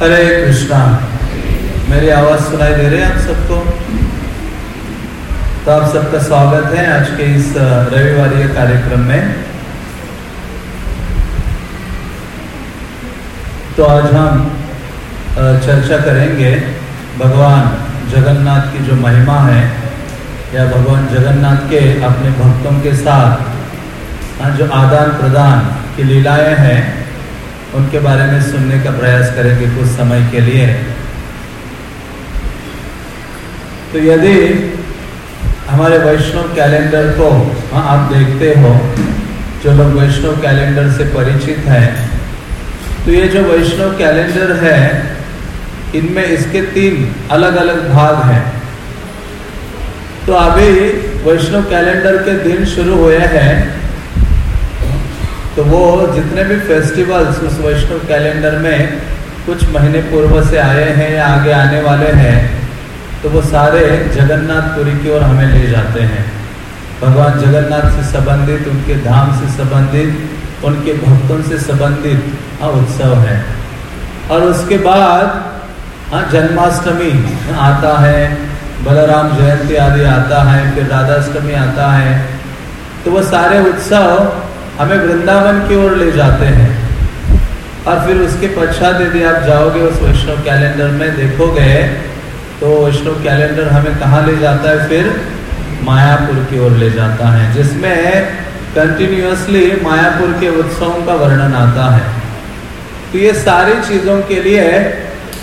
हरे कृष्णा, मेरी आवाज़ सुनाई दे रही है आप सबको? तो आप सबका स्वागत है आज के इस रविवार कार्यक्रम में। तो आज हम चर्चा करेंगे भगवान जगन्नाथ की जो महिमा है, या भगवान जगन्नाथ के अपने भक्तों के साथ जो आदान प्रदान की लीलाएँ हैं उनके बारे में सुनने का प्रयास करेंगे कुछ समय के लिए। तो यदि हमारे वैष्णव कैलेंडर को हाँ आप देखते हो, जो लोग वैष्णव कैलेंडर से परिचित हैं तो ये जो वैष्णव कैलेंडर है, इनमें इसके तीन अलग अलग भाग हैं। तो अभी वैष्णव कैलेंडर के दिन शुरू हुए हैं तो वो जितने भी फेस्टिवल्स उस वैष्णव कैलेंडर में कुछ महीने पूर्व से आए हैं या आगे आने वाले हैं तो वो सारे जगन्नाथपुरी की ओर हमें ले जाते हैं। भगवान जगन्नाथ से संबंधित, उनके धाम से संबंधित, उनके भक्तों से संबंधित हाँ उत्सव है। और उसके बाद हाँ जन्माष्टमी आता है, बलराम जयंती आदि आता है, फिर राधाष्टमी आता है। तो वो सारे उत्सव हमें वृंदावन की ओर ले जाते हैं। और फिर उसके पश्चात यदि आप जाओगे उस वैष्णव कैलेंडर में देखोगे तो वैष्णव कैलेंडर हमें कहाँ ले जाता है? फिर मायापुर की ओर ले जाता है, जिसमें कंटिन्यूसली मायापुर के उत्सवों का वर्णन आता है। तो ये सारी चीज़ों के लिए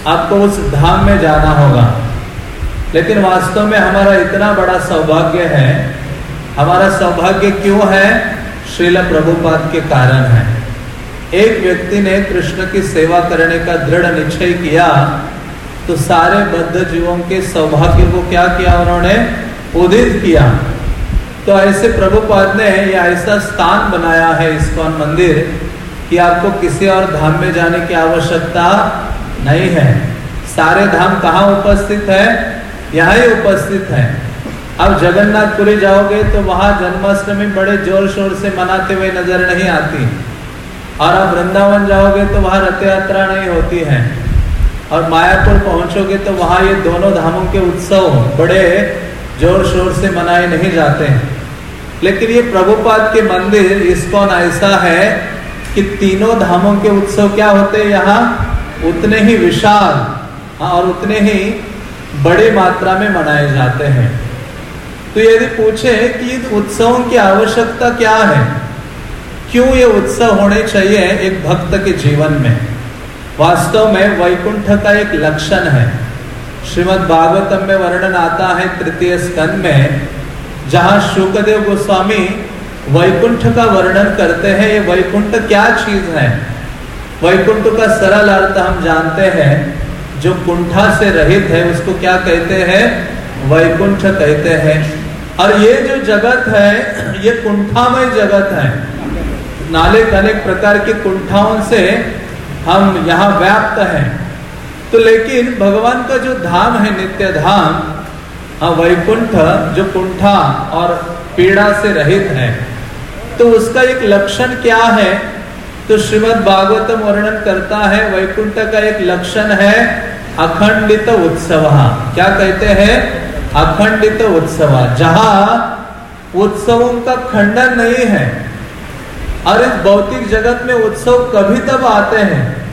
आपको उस धाम में जाना होगा। लेकिन वास्तव में हमारा इतना बड़ा सौभाग्य है, हमारा सौभाग्य क्यों है? श्रील प्रभुपाद के कारण है। एक व्यक्ति ने कृष्ण की सेवा करने का दृढ़ निश्चय किया तो सारे बद्ध जीवों के सौभाग्य को क्या किया उन्होंने? उदित किया। तो ऐसे प्रभुपाद ने यह ऐसा स्थान बनाया है इस्कॉन मंदिर कि आपको किसी और धाम में जाने की आवश्यकता नहीं है। सारे धाम कहाँ उपस्थित है? यहाँ ही उपस्थित है। अब जगन्नाथपुरी जाओगे तो वहाँ जन्माष्टमी बड़े ज़ोर शोर से मनाते हुए नज़र नहीं आती। और अब वृंदावन जाओगे तो वहाँ रथ यात्रा नहीं होती है। और मायापुर पहुंचोगे तो वहाँ ये दोनों धामों के उत्सव बड़े ज़ोर शोर से मनाए नहीं जाते हैं। लेकिन ये प्रभुपाद के मंदिर इसको ऐसा है कि तीनों धामों के उत्सव क्या होते हैं यहाँ? उतने ही विशाल हाँ, और उतने ही बड़ी मात्रा में मनाए जाते हैं। तो यदि पूछे कि उत्सवों की आवश्यकता क्या है? क्यों ये उत्सव होने चाहिए एक भक्त के जीवन में? वास्तव में वैकुंठ का एक लक्षण है। श्रीमद् भागवतम में वर्णन आता है तृतीय स्कंद में, जहाँ शुकदेव गोस्वामी वैकुंठ का वर्णन करते हैं, ये वैकुंठ क्या चीज़ है? वैकुंठ का सरल अर्थ हम जानते हैं, जो कुंठा से रहित है, उसको क्या कहते हैं? वैकुंठ कहते हैं। और ये जो जगत है ये कुंठामय जगत है। नाले अनेक प्रकार के कुंठाओं से हम यहाँ व्याप्त हैं। तो लेकिन भगवान का जो धाम है नित्य धाम हाँ, वैकुंठ जो कुंठा और पीड़ा से रहित है तो उसका एक लक्षण क्या है? तो श्रीमद भागवतम वर्णन करता है वैकुंठ का एक लक्षण है अखंडित उत्सव। क्या कहते हैं? अखंडित उत्सव, जहाँ उत्सवों का खंडन नहीं है, और इस भौतिक जगत में उत्सव कभी तब आते हैं,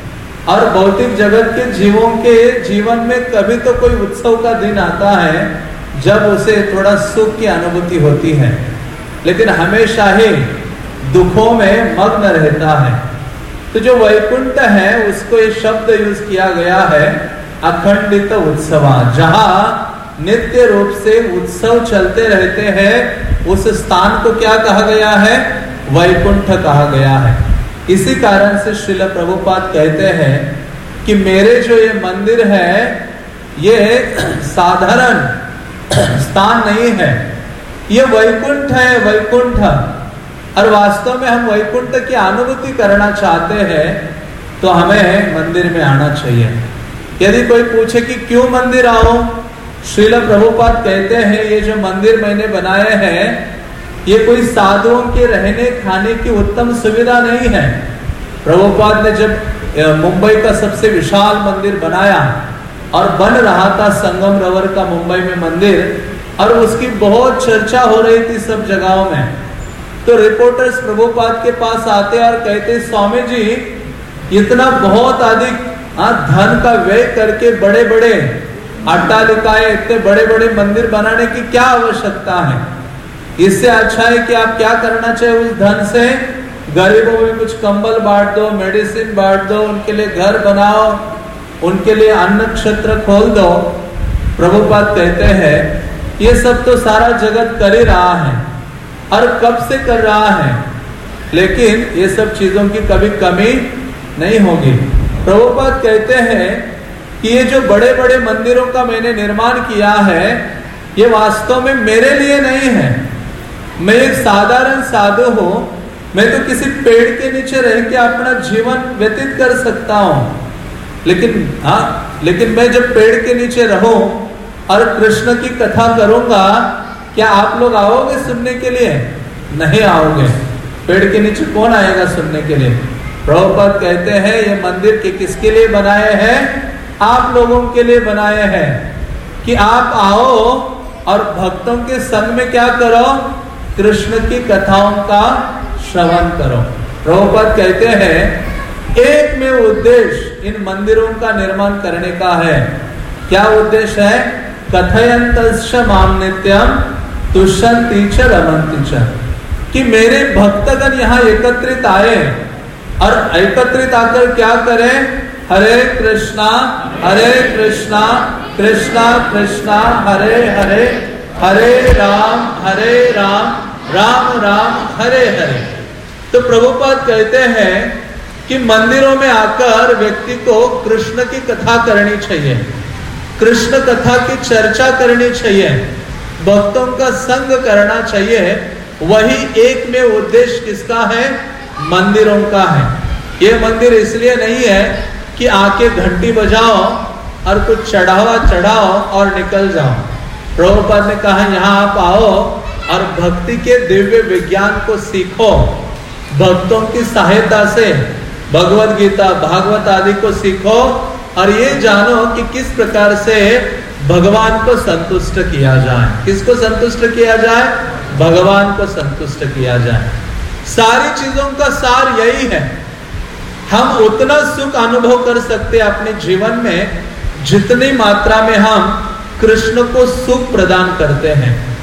और भौतिक जगत के जीवों के जीवन में कभी तो कोई उत्सव का दिन आता है, जब उसे थोड़ा सुख की अनुभूति होती है। लेकिन हमेशा ही दुखों में मग्न रहता है। तो जो वैकुंठ है, उसको ये शब्द यूज़ किया गया है, अखंडित उत्सव, जहाँ नित्य रूप से उत्सव चलते रहते हैं, उस स्थान को क्या कहा गया है? वैकुंठ कहा गया है। इसी कारण से श्रील प्रभुपाद कहते हैं कि मेरे जो ये मंदिर है, ये साधारण स्थान नहीं है। ये वैकुंठ है, वैकुंठ। और वास्तव में हम वैकुंठ की अनुभूति करना चाहते हैं तो हमें मंदिर में आना चाहिए। यदि कोई पूछे कि क्यों मंदिर आओ? श्रील प्रभुपाद कहते हैं ये जो मंदिर मैंने बनाए हैं ये कोई साधुओं के रहने खाने की उत्तम सुविधा नहीं है। प्रभुपाद ने जब मुंबई का सबसे विशाल मंदिर बनाया और बन रहा था संगम रवर का मुंबई में मंदिर और उसकी बहुत चर्चा हो रही थी सब जगहों में तो रिपोर्टर्स प्रभुपाद के पास आते और कहते स्वामी जी इतना बहुत अधिक हाँ, धन का व्यय करके बड़े बड़े अट्टालिकाएँ इतने बड़े बड़े मंदिर बनाने की क्या आवश्यकता है? इससे अच्छा है कि आप क्या करना चाहिए उस धन से गरीबों में कुछ कंबल बांट दो, मेडिसिन बांट दो, उनके लिए घर बनाओ, उनके लिए अन्न क्षेत्र खोल दो। प्रभुपाद कहते हैं, ये सब तो सारा जगत कर ही रहा है, और कब से कर रहा है? लेकिन ये सब चीज़ों की कभी कमी नहीं होगी। प्रभुपाद कहते हैं कि ये जो बड़े बड़े मंदिरों का मैंने निर्माण किया है, ये वास्तव में मेरे लिए नहीं है। मैं एक साधारण साधु हूँ। मैं तो किसी पेड़ के नीचे रह के अपना जीवन व्यतीत कर सकता हूँ। लेकिन हाँ लेकिन मैं जब पेड़ के नीचे रहूँ और कृष्ण की कथा करूँगा, क्या आप लोग आओगे सुनने के लिए? नहीं आओगे। पेड़ के नीचे कौन आएगा सुनने के लिए? प्रभुपद कहते हैं, ये मंदिर के किसके लिए बनाए हैं? आप लोगों के लिए बनाए हैं कि आप आओ और भक्तों के संग में क्या करो? कृष्ण की कथाओं का श्रवण करो। प्रभुपद कहते हैं, एक में उद्देश्य इन मंदिरों का निर्माण करने का है। क्या उद्देश्य है? कथयंत माम नित्यम तुष्यंती च। कि मेरे भक्तगण यहाँ एकत्रित आए और एकत्रित आकर क्या करें? हरे कृष्णा हरे कृष्णा कृष्णा कृष्णा, हरे हरे हरे राम हरे राम राम राम, हरे हरे। तो प्रभुपाद कहते हैं कि मंदिरों में आकर व्यक्ति को कृष्ण की कथा करनी चाहिए। कृष्ण कथा की चर्चा करनी चाहिए। भक्तों का संग करना चाहिए। वही एक में उद्देश्य किसका है? मंदिरों का है। ये मंदिर इसलिए नहीं है कि आके घंटी बजाओ और कुछ चढ़ावा चढ़ाओ और निकल जाओ। प्रभुपाद ने कहा, यहाँ आप आओ और भक्ति के दिव्य विज्ञान को सीखो। भक्तों की सहायता से भगवत गीता, भागवत आदि को सीखो और ये जानो कि किस प्रकार से भगवान को संतुष्ट किया जाए। किसको संतुष्ट किया जाए? भगवान को संतुष्ट किया जाए। सारी चीज़ों का सार यही है। हम उतना सुख अनुभव कर सकते अपने जीवन में जितनी मात्रा में हम कृष्ण को सुख प्रदान करते हैं।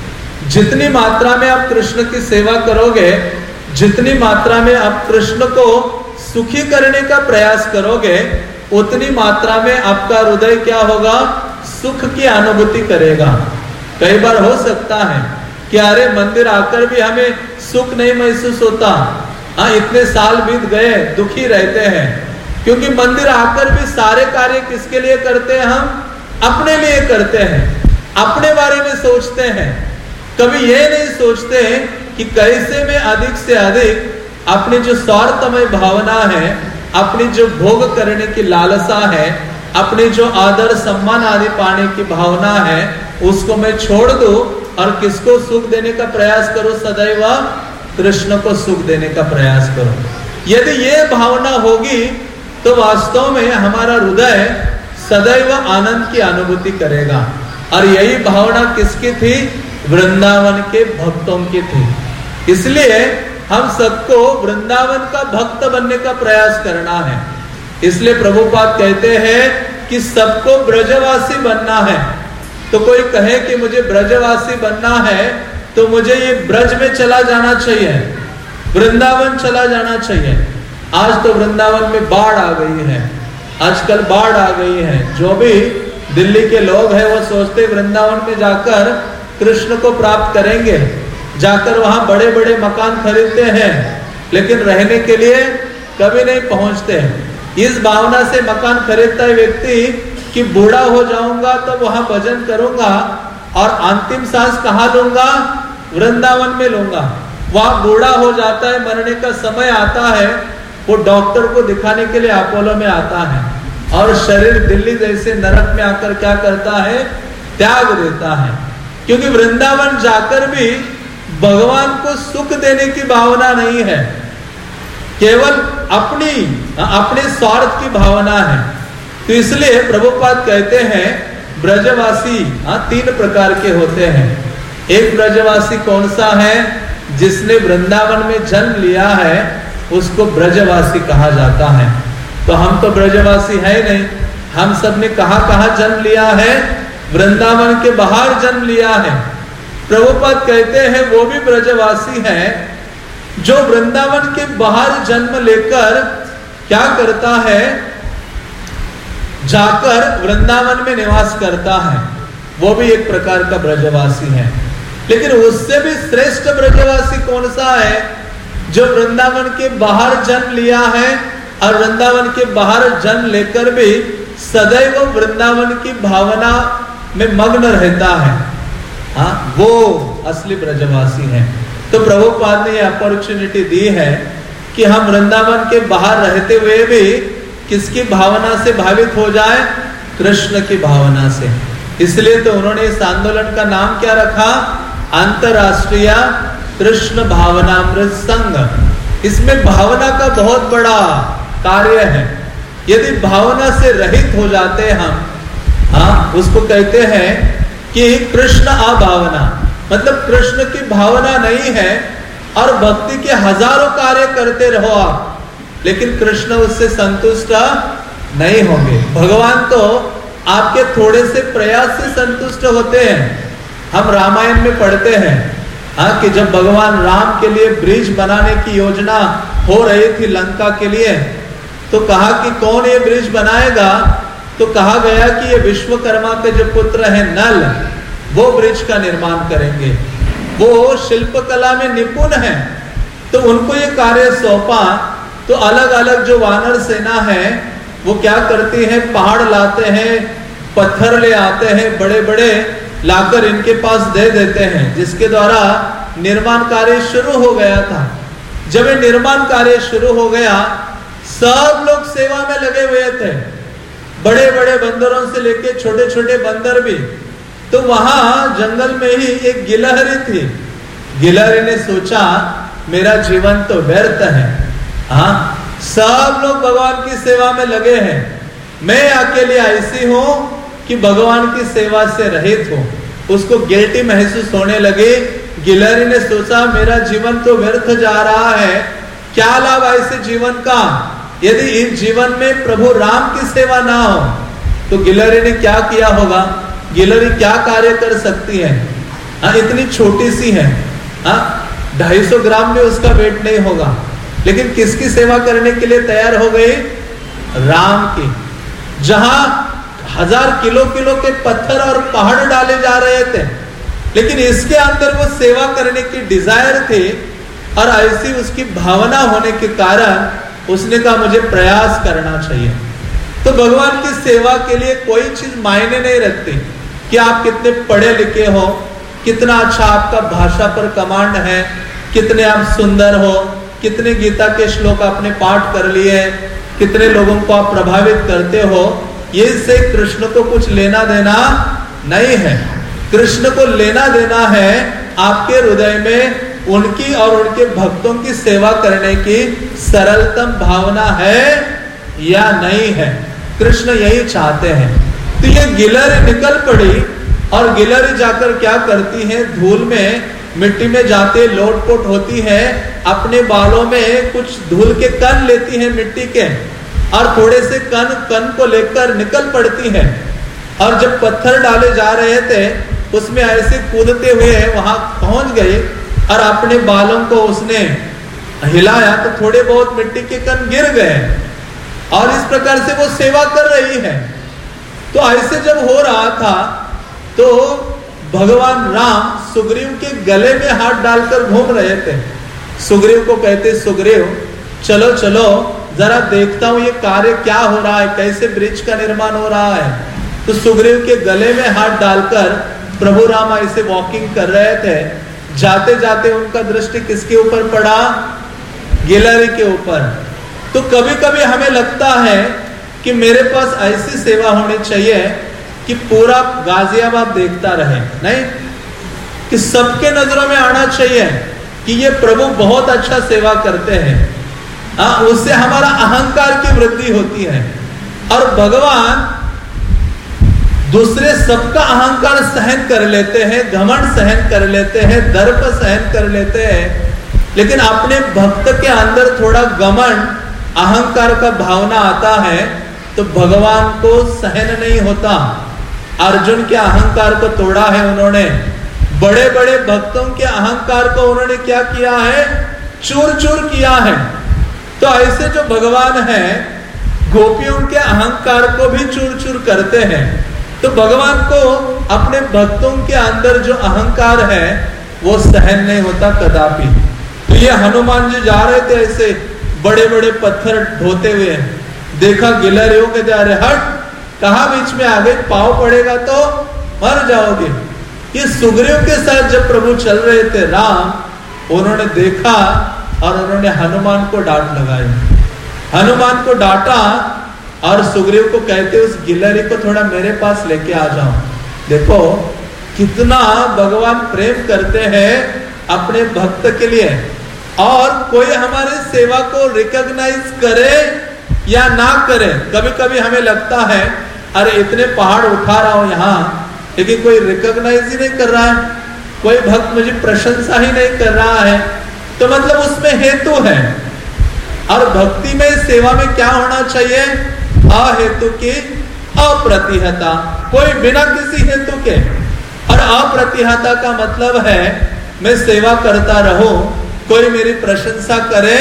जितनी मात्रा में आप कृष्ण की सेवा करोगे, जितनी मात्रा में आप कृष्ण को सुखी करने का प्रयास करोगे, उतनी मात्रा में आपका हृदय क्या होगा? सुख की अनुभूति करेगा। कई बार हो सकता है कि अरे मंदिर आकर भी हमें सुख नहीं महसूस होता। हाँ इतने साल बीत गए, दुखी रहते हैं। क्योंकि मंदिर आकर भी सारे कार्य किसके लिए करते हैं हम? अपने लिए करते हैं। अपने बारे में सोचते हैं। कभी ये नहीं सोचते कि कैसे में अधिक से अधिक अपनी जो स्वार्थमय भावना है, अपनी जो भोग करने की लालसा है, अपने जो आदर सम्मान आदि पाने की भावना है, उसको मैं छोड़ दू और किसको सुख देने का प्रयास करो? सदैव कृष्ण को सुख देने का प्रयास करो। यदि ये भावना होगी तो वास्तव में हमारा हृदय सदैव आनंद की अनुभूति करेगा। और यही भावना किसकी थी? वृंदावन के भक्तों की थी। इसलिए हम सबको वृंदावन का भक्त बनने का प्रयास करना है। इसलिए प्रभुपाद कहते हैं कि सबको ब्रजवासी बनना है। तो कोई कहे कि मुझे ब्रजवासी बनना है तो मुझे ये ब्रज में चला जाना चाहिए, वृंदावन चला जाना चाहिए। आज तो वृंदावन में बाढ़ आ गई है, आजकल बाढ़ आ गई है। जो भी दिल्ली के लोग हैं, वो सोचते वृंदावन में जाकर कृष्ण को प्राप्त करेंगे। जाकर वहाँ बड़े बड़े मकान खरीदते हैं, लेकिन रहने के लिए कभी नहीं पहुँचते। इस भावना से मकान खरीदता है व्यक्ति कि बूढ़ा हो जाऊँगा तो वहाँ भजन करूँगा और अंतिम सांस कहा लूँगा वृंदावन में लूँगा। वहाँ बूढ़ा हो जाता है, मरने का समय आता है, वो डॉक्टर को दिखाने के लिए अपोलो में आता है। और शरीर दिल्ली जैसे नरक में आकर क्या करता है? त्याग देता है। क्योंकि वृंदावन जाकर भी भगवान को सुख देने की भावना नहीं है। केवल अपनी, अपने स्वार्थ की भावना है। तो इसलिए प्रभुपाद कहते हैं, ब्रजवासी हाँ तीन प्रकार के होते हैं। एक ब्रजवासी कौन सा है जिसने वृंदावन में जन्म लिया है, उसको ब्रजवासी कहा जाता है। तो हम तो ब्रजवासी है नहीं। हम सबने कहा कहा जन्म लिया है? वृंदावन के बाहर जन्म लिया है। प्रभुपद कहते हैं, वो भी ब्रजवासी है, जो वृंदावन के बाहर जन्म लेकर क्या करता है? जाकर वृंदावन में निवास करता है। वो भी एक प्रकार का ब्रजवासी है। लेकिन उससे भी श्रेष्ठ ब्रजवासी कौन सा है? जो वृंदावन के बाहर जन्म लिया है और वृंदावन के बाहर जन्म लेकर भी सदैव वृंदावन की भावना में मग्न रहता है। हाँ वो असली ब्रजवासी है। तो प्रभुपाद ने यह अपॉर्चुनिटी दी है कि हम वृंदावन के बाहर रहते हुए भी किसकी भावना से भावित हो जाए? कृष्ण की भावना से। इसलिए तो उन्होंने इस आंदोलन का नाम क्या रखा? अंतरराष्ट्रीय कृष्ण भावनामृत संघ। इसमें भावना का बहुत बड़ा कार्य है। यदि भावना से रहित हो जाते हम हाँ उसको कहते हैं कि कृष्ण अभावना। मतलब कृष्ण की भावना नहीं है और भक्ति के हज़ारों कार्य करते रहो आप, लेकिन कृष्ण उससे संतुष्ट नहीं होंगे। भगवान तो आपके थोड़े से प्रयास से संतुष्ट होते हैं। हम रामायण में पढ़ते हैं हाँ कि जब भगवान राम के लिए ब्रिज बनाने की योजना हो रही थी लंका के लिए तो कहा कि कौन ये ब्रिज बनाएगा? तो कहा गया कि ये विश्वकर्मा के जो पुत्र है नल, वो ब्रिज का निर्माण करेंगे। वो शिल्प कला में निपुण है तो उनको ये कार्य सौंपा। तो अलग अलग जो वानर सेना है, वो क्या करती है? पहाड़ लाते हैं, पत्थर ले आते हैं बड़े बड़े लाकर इनके पास दे देते हैं, जिसके द्वारा निर्माण कार्य शुरू हो गया था। जब ये निर्माण कार्य शुरू हो गया, सब लोग सेवा में लगे हुए थे। बड़े बड़े बंदरों से लेके छोटे छोटे बंदर भी। तो वहाँ जंगल में ही एक गिलहरी थी। गिलहरी ने सोचा, मेरा जीवन तो व्यर्थ है। हाँ सब लोग भगवान की सेवा में लगे हैं। मैं अकेले ऐसी हूँ कि भगवान की सेवा से रहित हो। उसको गिल्टी महसूस होने लगे। गिलहरी ने सोचा, मेरा जीवन तो व्यर्थ जा रहा है। क्या लाभ ऐसे जीवन का? यदि इस जीवन में प्रभु राम की सेवा ना हो तो गिलहरी ने क्या किया होगा? गिलहरी क्या कार्य कर सकती है? हाँ इतनी छोटी सी है। हाँ ढाई सौ ग्राम में उसका वेट नहीं होगा। लेकिन किसकी सेवा करने के लिए तैयार हो गई? राम की। जहाँ हज़ार किलो किलो के पत्थर और पहाड़ डाले जा रहे थे। लेकिन इसके अंदर वो सेवा करने की डिज़ायर थी और ऐसी उसकी भावना होने के कारण उसने कहा, मुझे प्रयास करना चाहिए। तो भगवान की सेवा के लिए कोई चीज़ मायने नहीं रखती कि आप कितने पढ़े लिखे हो, कितना अच्छा आपका भाषा पर कमांड है, कितने आप सुंदर हो, कितने गीता के श्लोक आपने पाठ कर लिए कितने लोगों को आप प्रभावित करते हो। ये से कृष्ण को कुछ लेना देना नहीं है। कृष्ण को लेना देना है आपके हृदय में उनकी और उनके भक्तों की सेवा करने की सरलतम भावना है या नहीं है? कृष्ण यही चाहते हैं। तो ये गिलहरी निकल पड़ी और गिलहरी जाकर क्या करती है? धूल में, मिट्टी में जाते लोटपोट होती है, अपने बालों में कुछ धूल के कण लेती है मिट्टी के। और थोड़े से कण कण को लेकर निकल पड़ती है। और जब पत्थर डाले जा रहे थे, उसमें ऐसे कूदते हुए वहाँ पहुँच गए और अपने बालों को उसने हिलाया तो थोड़े बहुत मिट्टी के कण गिर गए। और इस प्रकार से वो सेवा कर रही है। तो ऐसे जब हो रहा था तो भगवान राम सुग्रीव के गले में हाथ डालकर घूम रहे थे। सुग्रीव को कहते, सुग्रीव, चलो चलो जरा देखता हूँ ये कार्य क्या हो रहा है, कैसे ब्रिज का निर्माण हो रहा है। तो सुग्रीव के गले में हाथ डालकर प्रभु राम ऐसे वॉकिंग कर रहे थे। जाते जाते उनका दृष्टि किसके ऊपर पड़ा? गिलहरी के ऊपर। तो कभी कभी हमें लगता है कि मेरे पास ऐसी सेवा होनी चाहिए कि पूरा गाजियाबाद देखता रहे, नहीं? कि सबके नज़रों में आना चाहिए कि ये प्रभु बहुत अच्छा सेवा करते हैं। हाँ उससे हमारा अहंकार की वृद्धि होती है। और भगवान दूसरे सबका अहंकार सहन कर लेते हैं, घमंड सहन कर लेते हैं, दर्प सहन कर लेते हैं, लेकिन अपने भक्त के अंदर थोड़ा घमंड, अहंकार का भावना आता है तो भगवान को सहन नहीं होता। अर्जुन के अहंकार को तोड़ा है उन्होंने। बड़े बड़े भक्तों के अहंकार को उन्होंने क्या किया है? चूर चूर किया है। तो ऐसे जो भगवान है, गोपियों के अहंकार को भी चूर चूर करते हैं। तो भगवान को अपने भक्तों के अंदर जो अहंकार है, वो सहन नहीं होता कदापि। तो ये हनुमान जी जा रहे थे ऐसे बड़े बड़े पत्थर ढोते हुए। देखा गिलहरियों के जा रहे, हट! कहा बीच में आ गए? पाव पड़ेगा तो मर जाओगे। ये सुग्रीव के साथ जब प्रभु चल रहे थे राम, उन्होंने देखा और उन्होंने हनुमान को डांट लगाई। हनुमान को डांटा और सुग्रीव को कहते, उस गिलहरी को थोड़ा मेरे पास लेके आ जाओ। देखो, कितना भगवान प्रेम करते हैं अपने भक्त के लिए। और कोई हमारे सेवा को रिकॉग्नाइज करे या ना करे कभी कभी हमें लगता है, अरे, इतने पहाड़ उठा रहा हूँ यहाँ, लेकिन कोई रिकॉग्नाइज ही नहीं कर रहा है। कोई भक्त मुझे प्रशंसा ही नहीं कर रहा है। तो मतलब उसमें हेतु है। और भक्ति में, सेवा में क्या होना चाहिए? अहेतु की अप्रतिहता। कोई बिना किसी हेतु के। और अप्रतिहता का मतलब है, मैं सेवा करता रहूँ, कोई मेरी प्रशंसा करे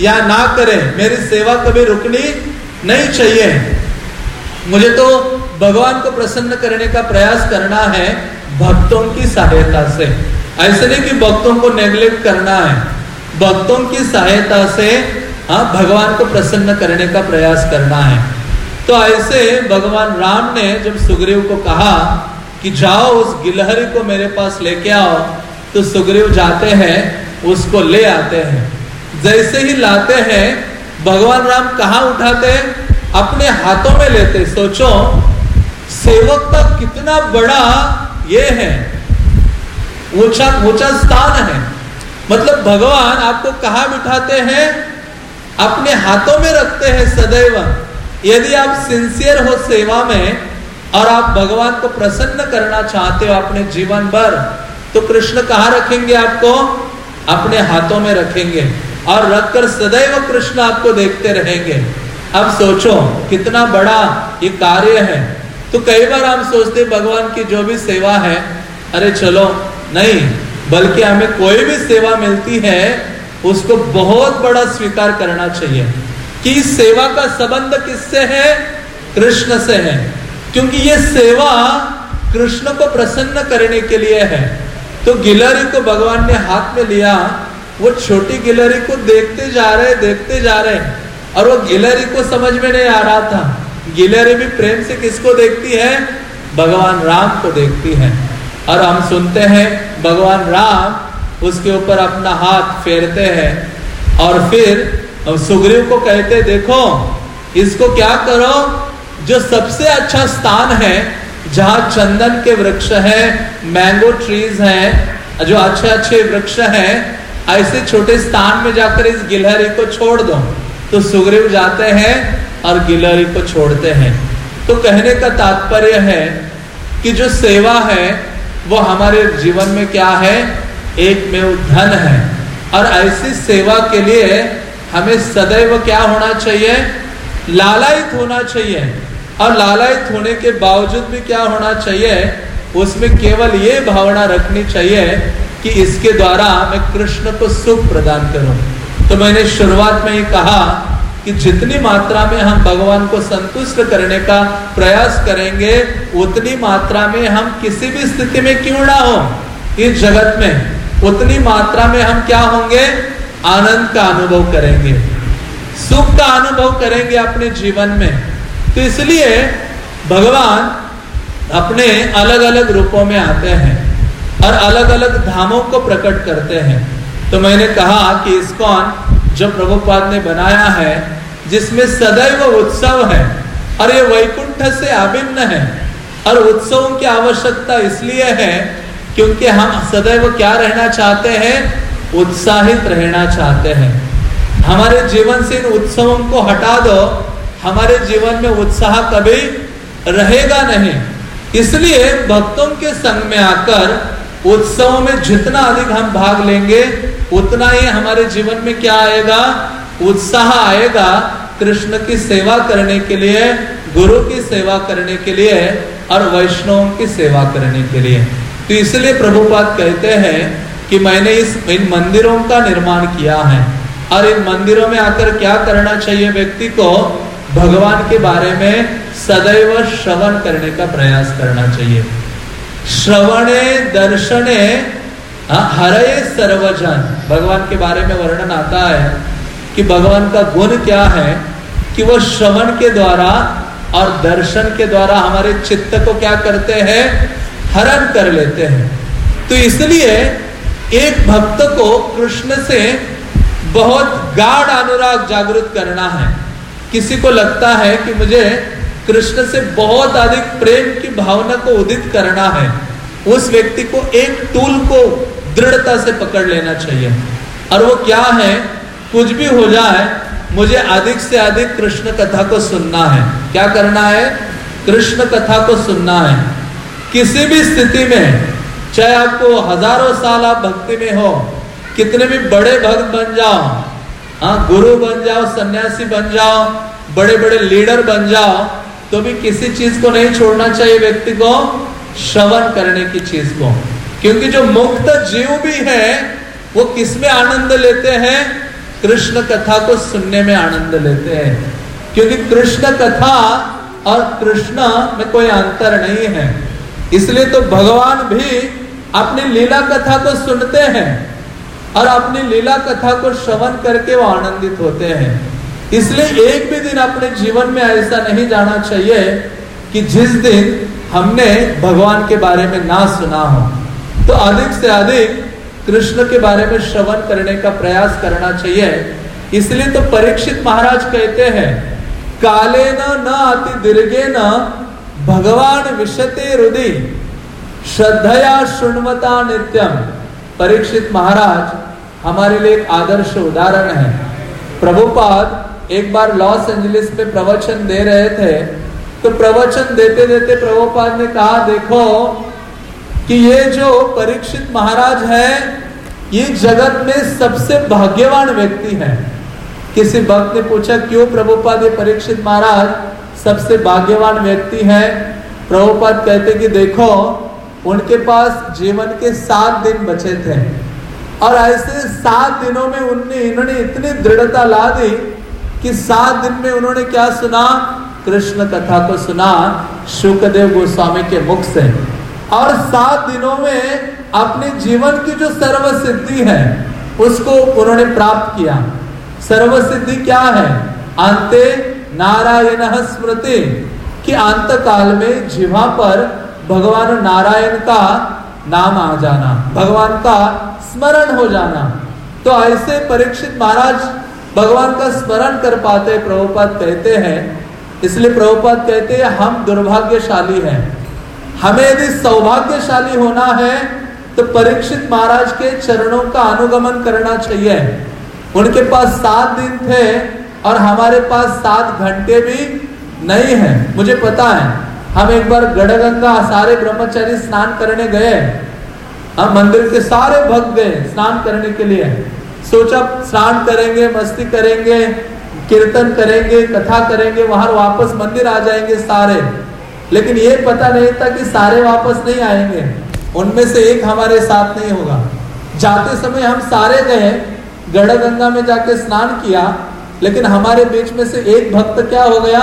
या ना करे, मेरी सेवा कभी रुकनी नहीं चाहिए। मुझे तो भगवान को प्रसन्न करने का प्रयास करना है भक्तों की सहायता से। ऐसे नहीं कि भक्तों को नेग्लेक्ट करना है। भक्तों की सहायता से हाँ भगवान को प्रसन्न करने का प्रयास करना है। तो ऐसे भगवान राम ने जब सुग्रीव को कहा कि जाओ उस गिलहरी को मेरे पास लेके आओ तो सुग्रीव जाते हैं, उसको ले आते हैं। जैसे ही लाते हैं, भगवान राम कहा उठाते? अपने हाथों में लेते। सोचो, सेवक का कितना बड़ा ये है। ऊँचा ऊँचा स्थान है। मतलब भगवान आपको कहा बिठाते हैं? अपने हाथों में रखते हैं सदैव। यदि आप सिंसियर हो सेवा में और आप भगवान को प्रसन्न करना चाहते हो अपने जीवन भर तो कृष्ण कहा रखेंगे आपको? अपने हाथों में रखेंगे और रखकर सदैव कृष्ण आपको देखते रहेंगे। अब सोचो, कितना बड़ा ये कार्य है। तो कई बार हम सोचते भगवान की जो भी सेवा है, अरे चलो नहीं, बल्कि हमें कोई भी सेवा मिलती है, उसको बहुत बड़ा स्वीकार करना चाहिए। कि इस सेवा का संबंध किससे है? कृष्ण से है। क्योंकि ये सेवा कृष्ण को प्रसन्न करने के लिए है। तो गिलहरी को भगवान ने हाथ में लिया, वो छोटी गिलहरी को देखते जा रहे, देखते जा रहे। और वो गिलहरी को समझ में नहीं आ रहा था। गिलहरी भी प्रेम से किसको देखती है? भगवान राम को देखती है। और हम सुनते हैं भगवान राम उसके ऊपर अपना हाथ फेरते हैं और फिर सुग्रीव को कहते देखो, इसको क्या करो? जो सबसे अच्छा स्थान है, जहाँ चंदन के वृक्ष है, मैंगो ट्रीज हैं, जो अच्छे अच्छे वृक्ष हैं, ऐसे छोटे स्थान में जाकर इस गिलहरी को छोड़ दो। तो सुग्रीव जाते हैं और गिलहरी को छोड़ते हैं। तो कहने का तात्पर्य है कि जो सेवा है वो हमारे जीवन में क्या है? एक में धन है। और ऐसी सेवा के लिए हमें सदैव क्या होना चाहिए? लालायित होना चाहिए। और लालायित होने के बावजूद भी क्या होना चाहिए? उसमें केवल ये भावना रखनी चाहिए कि इसके द्वारा मैं कृष्ण को सुख प्रदान करूँ। तो मैंने शुरुआत में ही कहा कि जितनी मात्रा में हम भगवान को संतुष्ट करने का प्रयास करेंगे, उतनी मात्रा में हम किसी भी स्थिति में क्यों ना हो? इस जगत में। उतनी मात्रा में हम क्या होंगे? आनंद का अनुभव करेंगे। सुख का अनुभव करेंगे अपने जीवन में। तो इसलिए भगवान अपने अलग अलग रूपों में आते हैं और अलग अलग धामों को प्रकट करते हैं। तो मैंने कहा कि इसकॉन जो प्रभुपाद ने बनाया है जिसमें सदैव उत्सव है। और ये वैकुंठ से अभिन्न है। और उत्सवों की आवश्यकता इसलिए है क्योंकि हम सदैव क्या रहना चाहते हैं? उत्साहित रहना चाहते हैं। हमारे जीवन से इन उत्सवों को हटा दो। हमारे जीवन में उत्साह कभी रहेगा नहीं। इसलिए भक्तों के संग में आकर उत्सवों में जितना अधिक हम भाग लेंगे, उतना ही हमारे जीवन में क्या आएगा? उत्साह आएगा कृष्ण की सेवा करने के लिए, गुरु की सेवा करने के लिए और वैष्णव की सेवा करने के लिए। तो इसलिए प्रभुपाद कहते हैं कि मैंने इस, इन मंदिरों का निर्माण किया है। और इन मंदिरों में आकर क्या करना चाहिए व्यक्ति को? भगवान के बारे में सदैव श्रवण करने का प्रयास करना चाहिए। श्रवणे, दर्शने हरे सर्वजन। भगवान के बारे में वर्णन आता है कि भगवान का गुण क्या है कि वो श्रवण के द्वारा और दर्शन के द्वारा हमारे चित्त को क्या करते हैं? हरण कर लेते हैं। तो इसलिए एक भक्त को कृष्ण से बहुत गाढ़ अनुराग जागृत करना है। किसी को लगता है कि मुझे कृष्ण से बहुत अधिक प्रेम की भावना को उदित करना है, उस व्यक्ति को एक टूल को दृढ़ता से पकड़ लेना चाहिए। और वो क्या है? कुछ भी हो जाए, मुझे अधिक से अधिक कृष्ण कथा को सुनना है। क्या करना है? कृष्ण कथा को सुनना है। किसी भी स्थिति में, चाहे आपको हज़ारों साल आप भक्ति में हो, कितने भी बड़े भक्त बन जाओ हाँ गुरु बन जाओ, सन्यासी बन जाओ बड़े बड़े लीडर बन जाओ तो भी किसी चीज़ को नहीं छोड़ना चाहिए व्यक्ति को, श्रवण करने की चीज़ को। क्योंकि जो मुक्त जीव भी है, वो किसमें आनंद लेते हैं? कृष्ण कथा को सुनने में आनंद लेते हैं। क्योंकि कृष्ण कथा और कृष्ण में कोई अंतर नहीं है। इसलिए तो भगवान भी अपनी लीला कथा को सुनते हैं और अपनी लीला कथा को श्रवण करके वो आनंदित होते हैं। इसलिए एक भी दिन अपने जीवन में ऐसा नहीं जाना चाहिए कि जिस दिन हमने भगवान के बारे में ना सुना हो। तो अधिक से अधिक कृष्ण के बारे में श्रवण करने का प्रयास करना चाहिए। इसलिए तो परीक्षित महाराज कहते हैं, काले न अति दीर्घे न, भगवान विशते रुदि, श्रद्धया शुणवता नित्यम। परीक्षित महाराज, हमारे लिए एक आदर्श उदाहरण है। प्रभुपाद एक बार लॉस एंजलिस में प्रवचन दे रहे थे। तो प्रवचन देते देते प्रभुपाद ने कहा, देखो कि ये जो परीक्षित महाराज है, ये जगत में सबसे भाग्यवान व्यक्ति है। किसी भक्त ने पूछा, क्यों प्रभुपाद, ये परीक्षित महाराज सबसे भाग्यवान व्यक्ति है? प्रभुपाद कहते कि, देखो, उनके पास जीवन के सात दिन बचे थे। और ऐसे सात दिनों में उनने, इन्होंने इतनी दृढ़ता ला दी कि सात दिन में उन्होंने क्या सुना? कृष्ण कथा को सुना शुक्रदेव गोस्वामी के मुख से। और सात दिनों में अपने जीवन की जो सर्व सिद्धि है, उसको उन्होंने प्राप्त किया। सर्व सिद्धि क्या है? अंते नारायण स्मृति, कि अंत काल में जिवा पर भगवान नारायण का नाम आ जाना, भगवान का स्मरण हो जाना। तो ऐसे परीक्षित महाराज भगवान का स्मरण कर पाते, प्रभुपाद कहते हैं, इसलिए प्रभुपाद कहते हैं, हम दुर्भाग्यशाली हैं। हमें यदि सौभाग्यशाली होना है तो परीक्षित महाराज के चरणों का अनुगमन करना चाहिए। उनके पास सात दिन थे और हमारे पास सात घंटे भी नहीं है। मुझे पता है, हम एक बार गढ़गंगा सारे ब्रह्मचारी स्नान करने गए। हम मंदिर के सारे भक्त गए स्नान करने के लिए। सोचा, स्नान करेंगे, मस्ती करेंगे, कीर्तन करेंगे, कथा करेंगे, वहाँ वापस मंदिर आ जाएँगे सारे। लेकिन ये पता नहीं था कि सारे वापस नहीं आएँगे। उनमें से एक हमारे साथ नहीं होगा। जाते समय हम सारे गए गढ़ गंगा में जाके स्नान किया, लेकिन हमारे बीच में से एक भक्त क्या हो गया?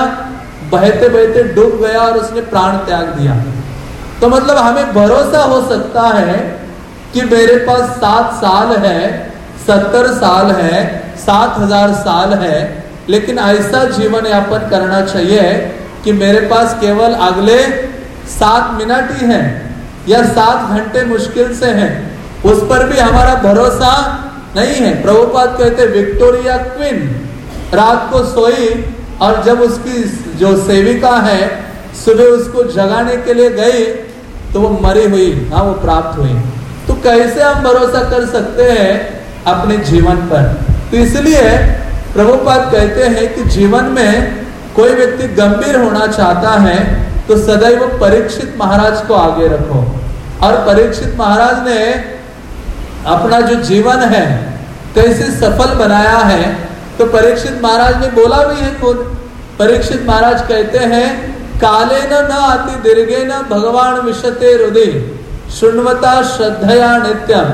बहते बहते डूब गया और उसने प्राण त्याग दिया। तो मतलब हमें भरोसा हो सकता है कि मेरे पास सात साल है, सत्तर साल है, सात हज़ार साल है, लेकिन ऐसा जीवन यापन करना चाहिए कि मेरे पास केवल अगले सात मिनट ही हैं, या सात घंटे मुश्किल से हैं। उस पर भी हमारा भरोसा नहीं है। प्रभुपाद कहते, विक्टोरिया क्वीन, रात को सोई और जब उसकी जो सेविका है, सुबह उसको जगाने के लिए गई तो वो मरी हुई। हाँ वो प्राप्त हुई। तो कैसे हम भरोसा कर सकते हैं अपने जीवन पर? तो इसलिए प्रभुपाद कहते हैं कि जीवन में कोई व्यक्ति गंभीर होना चाहता है तो सदैव परीक्षित महाराज को आगे रखो। और परीक्षित महाराज ने अपना जो जीवन है कैसे सफल बनाया है। तो परीक्षित महाराज ने बोला भी है खुद। परीक्षित महाराज कहते हैं, काले न न अति दीर्घे न भगवान विशते हृदय सुनवता श्रद्धया नित्यम।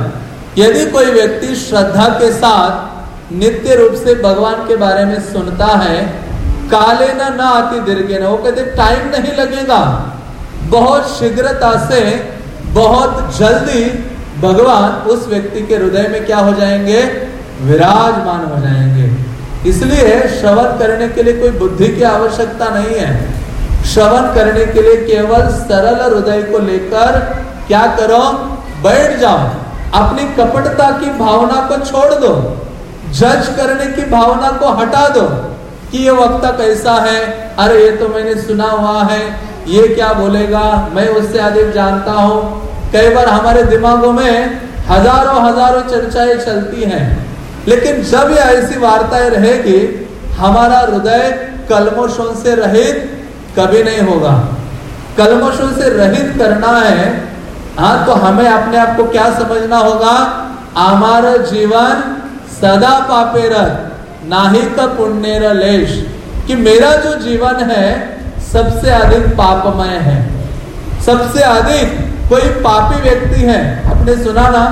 यदि कोई व्यक्ति श्रद्धा के साथ नित्य रूप से भगवान के बारे में सुनता है काले न न आती दीर्घे न। वो कहते टाइम नहीं लगेगा। बहुत शीघ्रता से, बहुत जल्दी भगवान उस व्यक्ति के हृदय में क्या हो जाएँगे? विराजमान हो जाएँगे। इसलिए श्रवण करने के लिए कोई बुद्धि की आवश्यकता नहीं है। श्रवण करने के लिए केवल सरल हृदय को लेकर क्या करो? बैठ जाओ। अपनी कपटता की भावना को छोड़ दो। जज करने की भावना को हटा दो। कि ये वक्ता कैसा है? अरे, ये तो मैंने सुना हुआ है। ये क्या बोलेगा? मैं उससे अधिक जानता हूँ। कई बार हमारे दिमागों में हज़ारों हज़ारों चर्चाएँ चलती हैं। लेकिन जब ये ऐसी वार्ताएँ रहेगी, हमारा हृदय कलमोशों से रहित कभी नहीं होगा। कलमोशों से रहित करना है हाँ तो हमें अपने आप को क्या समझना होगा? हमारा जीवन सदा पापेरत। नाही का पुण्य लेश, कि मेरा जो जीवन है, सबसे अधिक पापमय है। सबसे अधिक कोई पापी व्यक्ति है। आपने सुना ना,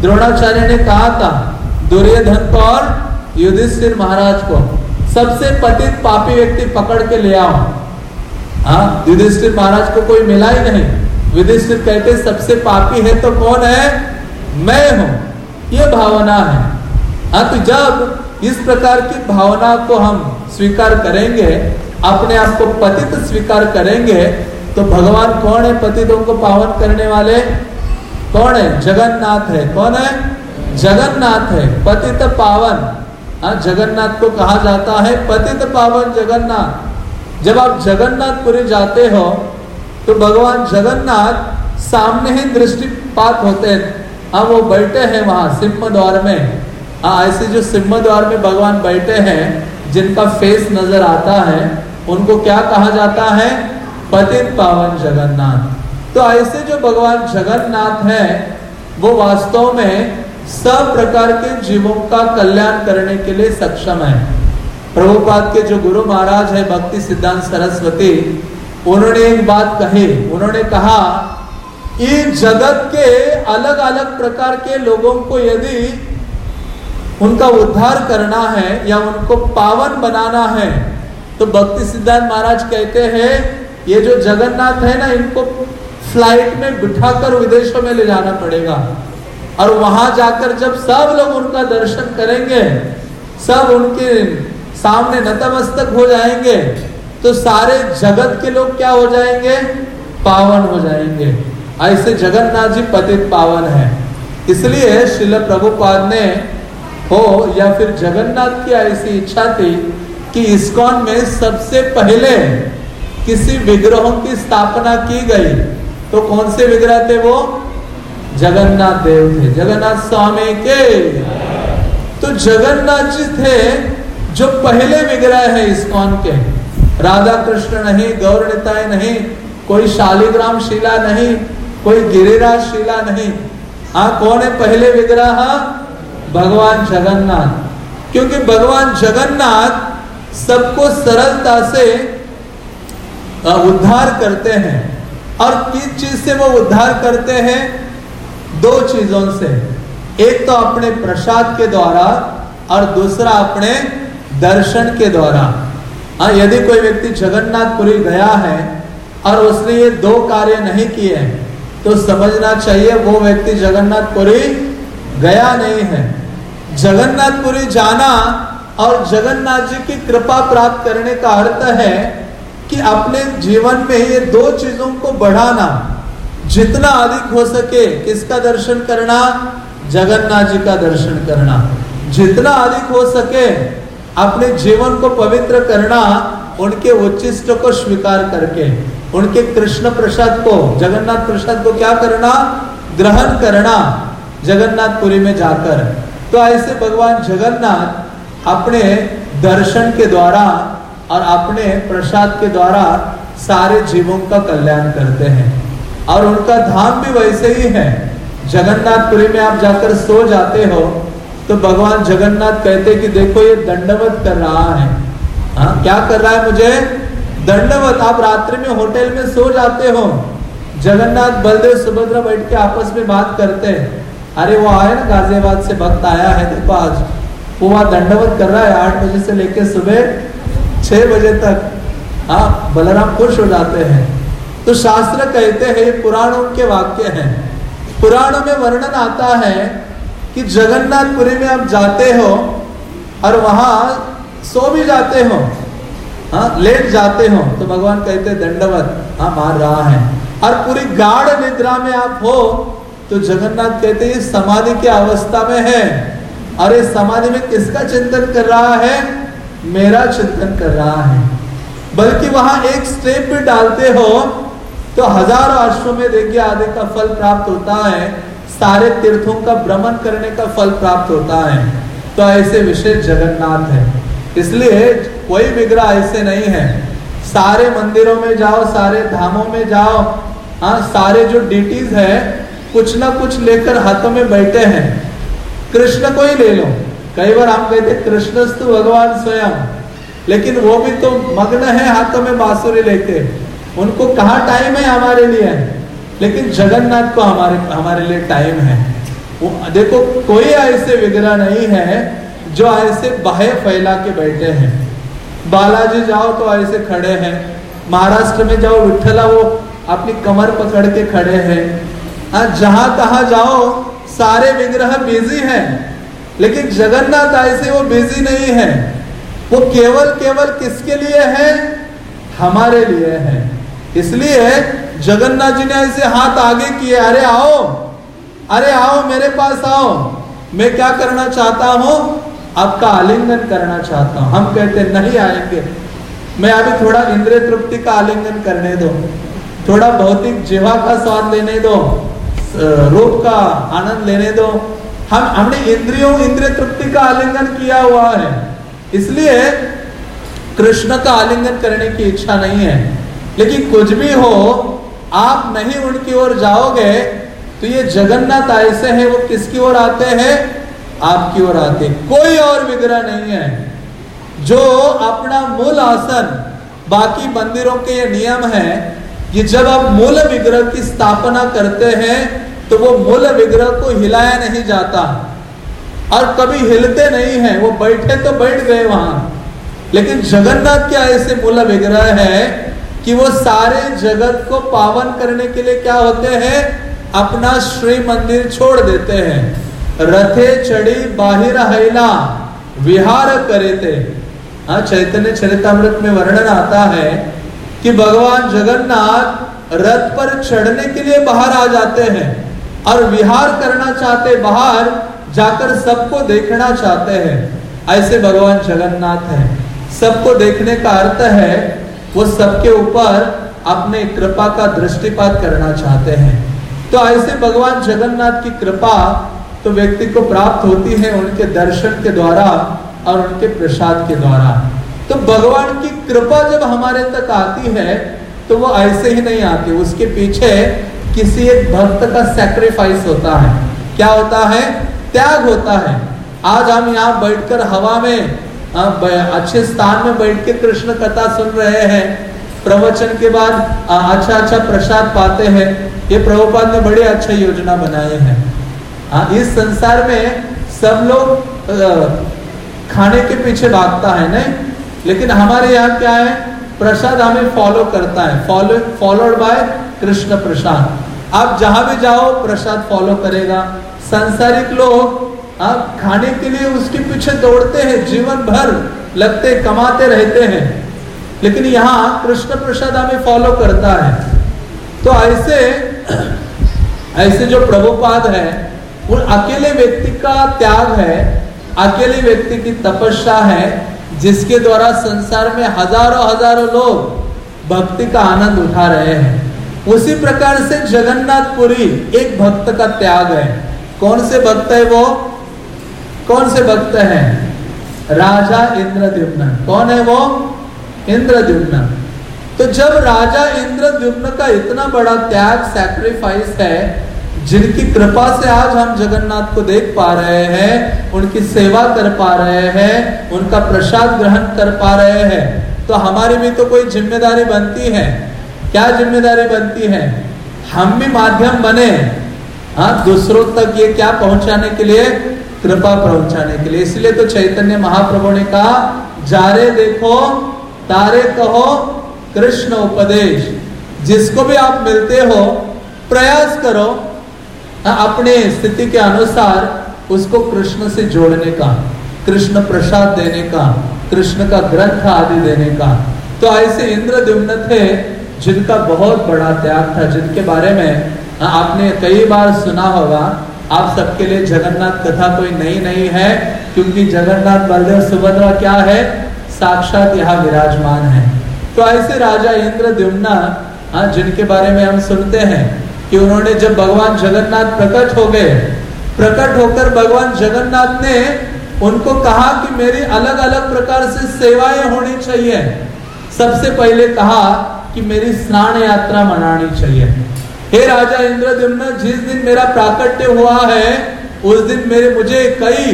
द्रोणाचार्य ने कहा था, दुर्योधन को और युधिष्ठिर महाराज को, सबसे पतित पापी व्यक्ति पकड़ के ले आओ। हाँ युधिष्ठिर महाराज को कोई मिला ही नहीं। युधिष्ठिर कहते, सबसे पापी है तो कौन है? मैं हूँ। ये भावना है। हाँ तो जब इस प्रकार की भावना को हम स्वीकार करेंगे, अपने आप को पतित स्वीकार करेंगे तो भगवान कौन है पतितों को पावन करने वाले? कौन है? जगन्नाथ है। कौन है? जगन्नाथ है। पतित पावन। हाँ जगन्नाथ को कहा जाता है पतित पावन जगन्नाथ। जब आप जगन्नाथपुरी जाते हो तो भगवान जगन्नाथ सामने ही दृष्टिपात होते हैं। हाँ वो बैठे हैं वहाँ सिंह द्वार में। हाँ ऐसे जो सिंह द्वार में भगवान बैठे हैं, जिनका फेस नज़र आता है, उनको क्या कहा जाता है? पतित पावन जगन्नाथ। तो ऐसे जो भगवान जगन्नाथ है, वो वास्तव में सब प्रकार के जीवों का कल्याण करने के लिए सक्षम है। प्रभुपाद के जो गुरु महाराज है, भक्ति सिद्धांत सरस्वती, उन्होंने एक बात कही। उन्होंने कहा इस जगत के अलग अलग प्रकार के लोगों को यदि उनका उद्धार करना है या उनको पावन बनाना है तो भक्ति सिद्धांत महाराज कहते हैं, ये जो जगन्नाथ है ना, इनको फ़्लाइट में बिठाकर विदेशों में ले जाना पड़ेगा। और वहाँ जाकर जब सब लोग उनका दर्शन करेंगे, सब उनके सामने नतमस्तक हो जाएँगे तो सारे जगत के लोग क्या हो जाएँगे? पावन हो जाएँगे। ऐसे जगन्नाथ जी पतित पावन है। इसलिए शिल प्रभुपाद ने हो या फिर जगन्नाथ की ऐसी इच्छा थी कि इस्कॉन में सबसे पहले किसी विग्रहों की स्थापना की गई तो कौन से विग्रह थे वो? जगन्नाथ देव थे। जगन्नाथ स्वामी के। तो जगन्नाथ जी थे जो पहले विग्रह है इस्कॉन के। राधा कृष्ण नहीं, गौर नहीं, कोई शालिग्राम शिला नहीं, कोई गिरिराज शिला नहीं। हाँ कौन है पहले विग्रह? भगवान जगन्नाथ। क्योंकि भगवान जगन्नाथ सबको सरलता से उद्धार करते हैं। और किस चीज़ से वो उद्धार करते हैं? दो चीज़ों से। एक तो अपने प्रसाद के द्वारा और दूसरा अपने दर्शन के द्वारा। हाँ यदि कोई व्यक्ति जगन्नाथपुरी गया है और उसने ये दो कार्य नहीं किए तो समझना चाहिए वो व्यक्ति जगन्नाथपुरी गया नहीं है। जगन्नाथपुरी जाना और जगन्नाथ जी की कृपा प्राप्त करने का अर्थ है कि अपने जीवन में ये दो चीज़ों को बढ़ाना। जितना अधिक हो सके किसका दर्शन करना? जगन्नाथ जी का दर्शन करना। जितना अधिक हो सके अपने जीवन को पवित्र करना उनके उच्चिष्ट को स्वीकार करके, उनके कृष्ण प्रसाद को, जगन्नाथ प्रसाद को क्या करना? ग्रहण करना। जगन्नाथपुरी में जाकर तो ऐसे भगवान जगन्नाथ अपने दर्शन के द्वारा और अपने प्रसाद के द्वारा सारे जीवों का कल्याण करते हैं। और उनका धाम भी वैसे ही है। जगन्नाथपुरी में आप जाकर सो जाते हो तो भगवान जगन्नाथ कहते कि देखो ये दंडवत कर रहा है। हाँ क्या कर रहा है मुझे? दंडवत, आप रात्रि में होटल में सो जाते हो। जगन्नाथ बलदेव सुभद्रा बैठ के आपस में बात करते हैं। अरे वो आए ना गाजियाबाद से भक्त आया है देखो आज। वो वहाँ दंडवत कर रहा है आठ बजे से लेकर सुबह छह बजे तक। हाँ बलराम खुश हो जाते हैं। तो शास्त्र कहते हैं पुराणों के वाक्य हैं। पुराणों में वर्णन आता है कि जगन्नाथपुरी में आप जाते हो और वहाँ सो भी जाते हो। हाँ लेट जाते हो। तो भगवान कहते दंडवत हाँ मार रहा है। और पूरी गाढ़ निद्रा में आप हो तो जगन्नाथ कहते हैं, समाधि की अवस्था में है। अरे, समाधि में किसका चिंतन कर रहा है? मेरा चिंतन कर रहा है। बल्कि वहाँ एक स्टेप भी डालते हो तो हज़ारों अश्वमेध देखिए आदि का फल प्राप्त होता है, सारे तीर्थों का भ्रमण करने का फल प्राप्त होता है। तो ऐसे विशेष जगन्नाथ है। इसलिए कोई विग्रह ऐसे नहीं है। सारे मंदिरों में जाओ, सारे धामों में जाओ हाँ सारे जो डिटीज है कुछ ना कुछ लेकर हाथों में बैठे हैं। कृष्ण को ही ले लो। कई बार हम कहते कृष्ण तो भगवान स्वयं। लेकिन वो भी तो मग्न है, हाथों में बांसुरी लेके। उनको कहा टाइम है हमारे लिए? लेकिन जगन्नाथ को हमारे हमारे लिए टाइम है। वो, देखो, कोई ऐसे विग्रह नहीं है जो ऐसे बाहे फैला के बैठे हैं। बालाजी जाओ तो ऐसे खड़े हैं। महाराष्ट्र में जाओ, विठला वो अपनी कमर पकड़ के खड़े हैं। हाँ, जहाँ कहा जाओ सारे विग्रह बिज़ी हैं। लेकिन जगन्नाथ ऐसे वो बिज़ी नहीं है। वो केवल केवल किसके लिए है? हमारे लिए है। इसलिए जगन्नाथ जी ने ऐसे हाथ आगे किए अरे आओ अरे आओ मेरे पास आओ। मैं क्या करना चाहता हूँ? आपका आलिंगन करना चाहता हूँ। हम कहते नहीं आएँगे। मैं अभी थोड़ा इंद्रिय तृप्ति का आलिंगन करने दो। थोड़ा भौतिक जीवा का स्वाद लेने दो। रूप का आनंद लेने दो हम हमने इंद्रियों इंद्रिय तृप्ति का आलिंगन किया हुआ है इसलिए कृष्ण का आलिंगन करने की इच्छा नहीं है लेकिन कुछ भी हो आप नहीं उनकी ओर जाओगे तो ये जगन्नाथ ऐसे हैं वो किसकी ओर आते हैं आपकी ओर आते कोई और विग्रह नहीं है जो अपना मूल आसन बाकी मंदिरों के ये नियम है कि जब आप मूल विग्रह की स्थापना करते हैं तो वो मूल विग्रह को हिलाया नहीं जाता। और कभी हिलते नहीं है, वो बैठे तो बैठ गए वहाँ। लेकिन जगन्नाथ क्या ऐसे मूल विग्रह है कि वो सारे जगत को पावन करने के लिए क्या होते हैं? अपना श्री मंदिर छोड़ देते हैं। रथे चढ़ी बाहिर हैला, विहार करे थे। हाँ चैतन्य चरितमृत में वर्णन आता है कि भगवान जगन्नाथ रथ पर चढ़ने के लिए बाहर आ जाते हैं और विहार करना चाहते, बाहर जाकर सबको देखना चाहते हैं। ऐसे भगवान जगन्नाथ हैं। सबको देखने का अर्थ है, वो सबके ऊपर अपने कृपा का दृष्टिपात करना चाहते हैं। तो ऐसे भगवान जगन्नाथ की कृपा तो व्यक्ति को प्राप्त होती है उनके दर्शन के द्वारा और उनके प्रसाद के द्वारा। तो भगवान की कृपा जब हमारे तक आती है तो वो ऐसे ही नहीं आती। उसके पीछे किसी एक भक्त का सेक्रीफाइस होता है। क्या होता है? त्याग होता है। आज हम यहाँ बैठकर हवा में अच्छे स्थान में बैठ के कृष्ण कथा सुन रहे हैं। प्रवचन के बाद अच्छा अच्छा प्रसाद पाते हैं। ये प्रभुपाद ने बड़ी अच्छा योजना बनाए हैं। इस संसार में सब लोग खाने के पीछे भागता है, नहीं? लेकिन हमारे यहाँ क्या है? प्रसाद हमें फॉलो करता है। Follow followed by Krishna Prasad. आप जहाँ भी जाओ, प्रसाद फॉलो करेगा। संसारिक लोग, आप खाने के लिए उसके पीछे दौड़ते हैं। जीवन भर लगते, कमाते रहते हैं। लेकिन यहाँ कृष्ण प्रसाद हमें फॉलो करता है। तो ऐसे ऐसे जो प्रभुपाद है वो अकेले व्यक्ति का त्याग है, अकेले व्यक्ति की तपस्या है जिसके द्वारा संसार में हज़ारों हज़ारों लोग भक्ति का आनंद उठा रहे हैं। उसी प्रकार से जगन्नाथपुरी एक भक्त का त्याग है। कौन से भक्त है वो? कौन से भक्त है? राजा इंद्रद्युम्न। कौन है वो? इंद्रद्युम्न। तो जब राजा इंद्रद्युम्न का इतना बड़ा त्याग सैक्रिफाइस है जिनकी कृपा से आज हम जगन्नाथ को देख पा रहे हैं, उनकी सेवा कर पा रहे हैं, उनका प्रसाद ग्रहण कर पा रहे हैं। तो हमारी भी तो कोई ज़िम्मेदारी बनती है। क्या ज़िम्मेदारी बनती है? हम भी माध्यम बने। हाँ दूसरों तक ये क्या पहुँचाने के लिए? कृपा पहुँचाने के लिए। इसलिए तो चैतन्य महाप्रभु ने कहा, जारे देखो, तारे कहो, कृष्ण उपदेश। जिसको भी आप मिलते हो, प्रयास करो अपने स्थिति के अनुसार उसको कृष्ण से जोड़ने का कृष्ण प्रसाद देने का कृष्ण का ग्रंथ आदि देने का। तो ऐसे इंद्र थे जिनका बहुत बड़ा त्याग था जिनके बारे में हाँ, आपने कई बार सुना होगा। आप सबके लिए जगन्नाथ कथा कोई नई नहीं है क्योंकि जगन्नाथ बलदेव सुभद्रा क्या है? साक्षात यहाँ विराजमान है। तो ऐसे राजा इंद्र द्युम्ना हाँ, जिनके बारे में हम सुनते हैं कि उन्होंने जब भगवान जगन्नाथ प्रकट हो गए, प्रकट होकर भगवान जगन्नाथ ने उनको कहा कि मेरी अलग अलग प्रकार से सेवाएँ होनी चाहिए। सबसे पहले कहा कि मेरी स्नान यात्रा मनानी चाहिए। हे राजा इंद्रद्युम्न, जिस दिन मेरा प्राकट्य हुआ है, उस दिन मेरे, मुझे कई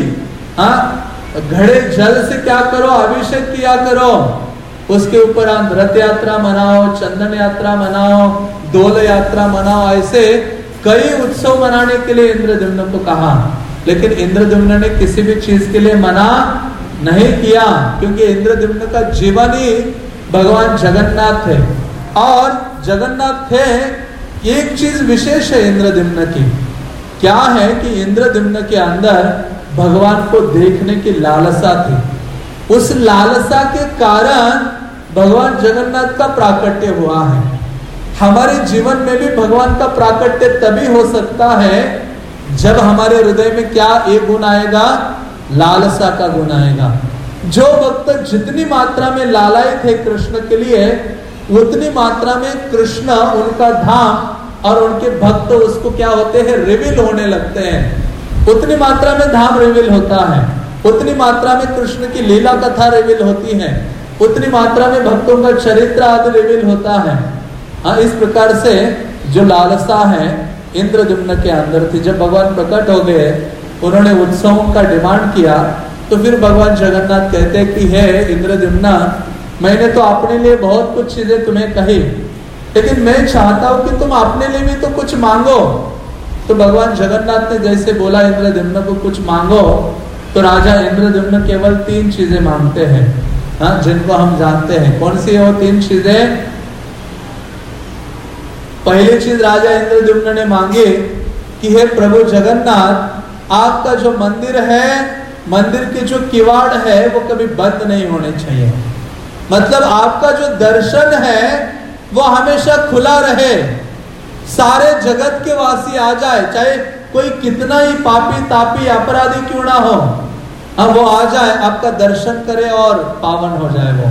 घड़े जल से क्या करो, अभिषेक किया करो। उसके ऊपर रथ यात्रा मनाओ, चंदन यात्रा मनाओ दोल यात्रा मनाओ ऐसे कई उत्सव मनाने के लिए इंद्रद्युम्न को कहा। लेकिन इंद्रद्युम्न ने किसी भी चीज़ के लिए मना नहीं किया, क्योंकि इंद्रद्युम्न का जीवन ही भगवान जगन्नाथ है। और जगन्नाथ थे एक चीज़ विशेष है इंद्रदिम्न की। क्या है कि इंद्रदिम्न के अंदर भगवान को देखने की लालसा थी। उस लालसा के कारण भगवान जगन्नाथ का प्राकट्य हुआ है। हमारे जीवन में भी भगवान का प्राकट्य तभी हो सकता है जब हमारे हृदय में क्या एक गुण आएगा? लालसा का गुण आएगा। जो भक्त जितनी मात्रा में लालायित है कृष्ण के लिए, उतनी मात्रा में कृष्ण उनका धाम और उनके भक्त उसको क्या होते हैं? रिविल होने लगते हैं। उतनी मात्रा में धाम रिविल होता है। उतनी मात्रा में कृष्ण की लीला कथा रिविल होती है। उतनी मात्रा में भक्तों का चरित्र आदि रिविल होता है। हाँ इस प्रकार से जो लालसा है इंद्रजुम्न के अंदर थी, जब भगवान प्रकट हो गए, उन्होंने उत्सवों का डिमांड किया तो फिर भगवान जगन्नाथ कहते कि, है इंद्रजुम्ना मैंने तो अपने लिए बहुत कुछ चीज़ें तुम्हें कही, लेकिन मैं चाहता हूँ कि तुम अपने लिए भी तो कुछ मांगो। तो भगवान जगन्नाथ ने जैसे बोला इंद्रदिम्न को कुछ मांगो तो राजा इंद्रदिम्न केवल तीन चीज़ें मांगते हैं। हाँ जिनको हम जानते हैं। कौन सी है वो तीन चीज़ें? पहली चीज़ राजा इंद्रदिम्न ने मांगे कि हे प्रभु जगन्नाथ, आपका जो मंदिर है, मंदिर के जो किवाड़ है, वो कभी बंद नहीं होने चाहिए। मतलब आपका जो दर्शन है, वो हमेशा खुला रहे। सारे जगत के वासी आ जाए, चाहे कोई कितना ही पापी, तापी, अपराधी क्यों ना हो अब वो आ जाए, आपका दर्शन करे और पावन हो जाए वो।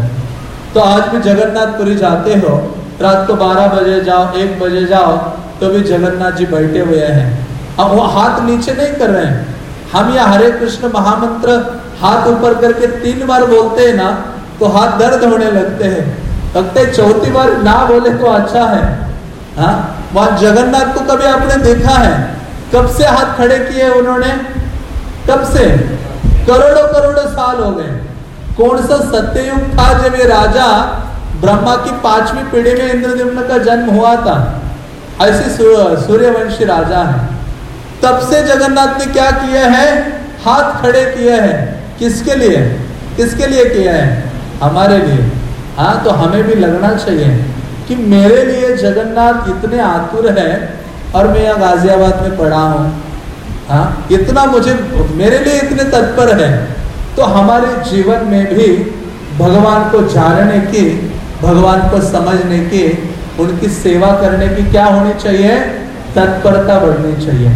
तो आज भी जगन्नाथपुरी जाते हो रात को बारह बजे जाओ, एक बजे जाओ तो भी जगन्नाथ जी बैठे हुए हैं। अब वो हाथ नीचे नहीं कर रहे हैं। हम या हरे कृष्ण महामंत्र हाथ ऊपर करके तीन बार बोलते हैं ना तो हाथ दर्द होने लगते हैं। लगते चौथी बार ना बोले तो अच्छा है। हाँ? वहाँ जगन्नाथ को कभी आपने देखा है? कब से हाथ खड़े किए उन्होंने? कब से? करोड़ों करोड़ों साल हो गए। कौन सा सत्ययुग था जब ये राजा ब्रह्मा की पांचवी पीढ़ी में इंद्रद्युम्न का जन्म हुआ था। ऐसे सूर्यवंशी राजा है। तब से जगन्नाथ ने क्या किया है? हाथ खड़े किए हैं। किसके लिए? किसके लिए किया है? हमारे लिए। हाँ तो हमें भी लगना चाहिए कि मेरे लिए जगन्नाथ इतने आतुर है और मैं यहाँ गाजियाबाद में पढ़ा हूँ। हाँ इतना मुझे, मेरे लिए इतने तत्पर है। तो हमारे जीवन में भी भगवान को जानने की भगवान को समझने की, उनकी सेवा करने की क्या होनी चाहिए? तत्परता बढ़नी चाहिए,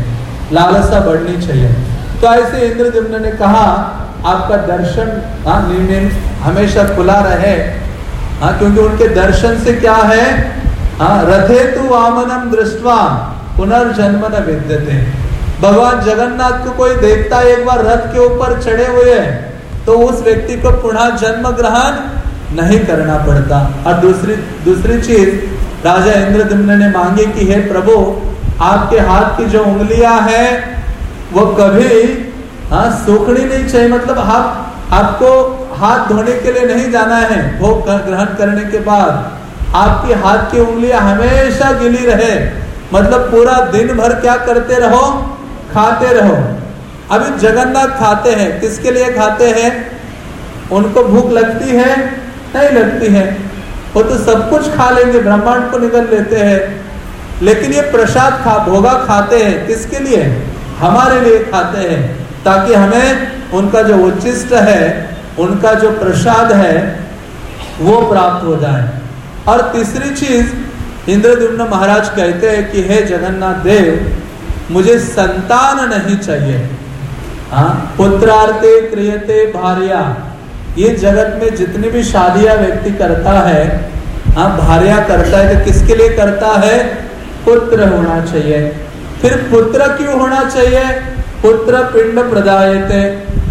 लालसा बढ़नी चाहिए। तो ऐसे इंद्रदिम्न ने कहा, आपका दर्शन हाँ हमेशा खुला रहे। हाँ क्योंकि उनके दर्शन से क्या है? हाँ रथे तु वामनम दृष्टवा पुनर्जन्म न विद्यते। भगवान जगन्नाथ को कोई देखता है एक बार रथ के ऊपर चढ़े हुए तो उस व्यक्ति को पुनः जन्म ग्रहण नहीं करना पड़ता। और दूसरी दूसरी चीज़, राजा इंद्रदम्न ने मांगी कि, हे प्रभु, आपके हाथ की जो उंगलियाँ हैं, वो कभी हाँ सूखनी नहीं चाहिए। मतलब आप, आपको हाथ धोने के लिए नहीं जाना है, भोग ग्रहण करने के बाद। आपकी हाथ की उंगलियाँ हमेशा गिली रहे। मतलब पूरा दिन भर क्या करते रहो? खाते रहो। अभी जगन्नाथ खाते हैं। किसके लिए खाते हैं? उनको भूख लगती है नहीं लगती है। वो तो सब कुछ खा लेंगे, ब्रह्मांड को निकल लेते हैं। लेकिन ये प्रसाद खा, भोगा खाते हैं, किसके लिए? हमारे लिए खाते हैं, ताकि हमें उनका जो उच्चिष्ट है, उनका जो प्रसाद है, वो प्राप्त हो जाए। और तीसरी चीज़, इंद्रद्युम्न महाराज कहते हैं कि, हे जगन्नाथ देव, मुझे संतान नहीं चाहिए। हाँ पुत्रार्थे क्रियते भार्या। ये जगत में जितनी भी शादियाँ व्यक्ति करता है हाँ भार्या करता है तो किसके लिए करता है? पुत्र होना चाहिए। फिर पुत्र क्यों होना चाहिए? पुत्र पिंड प्रदायते।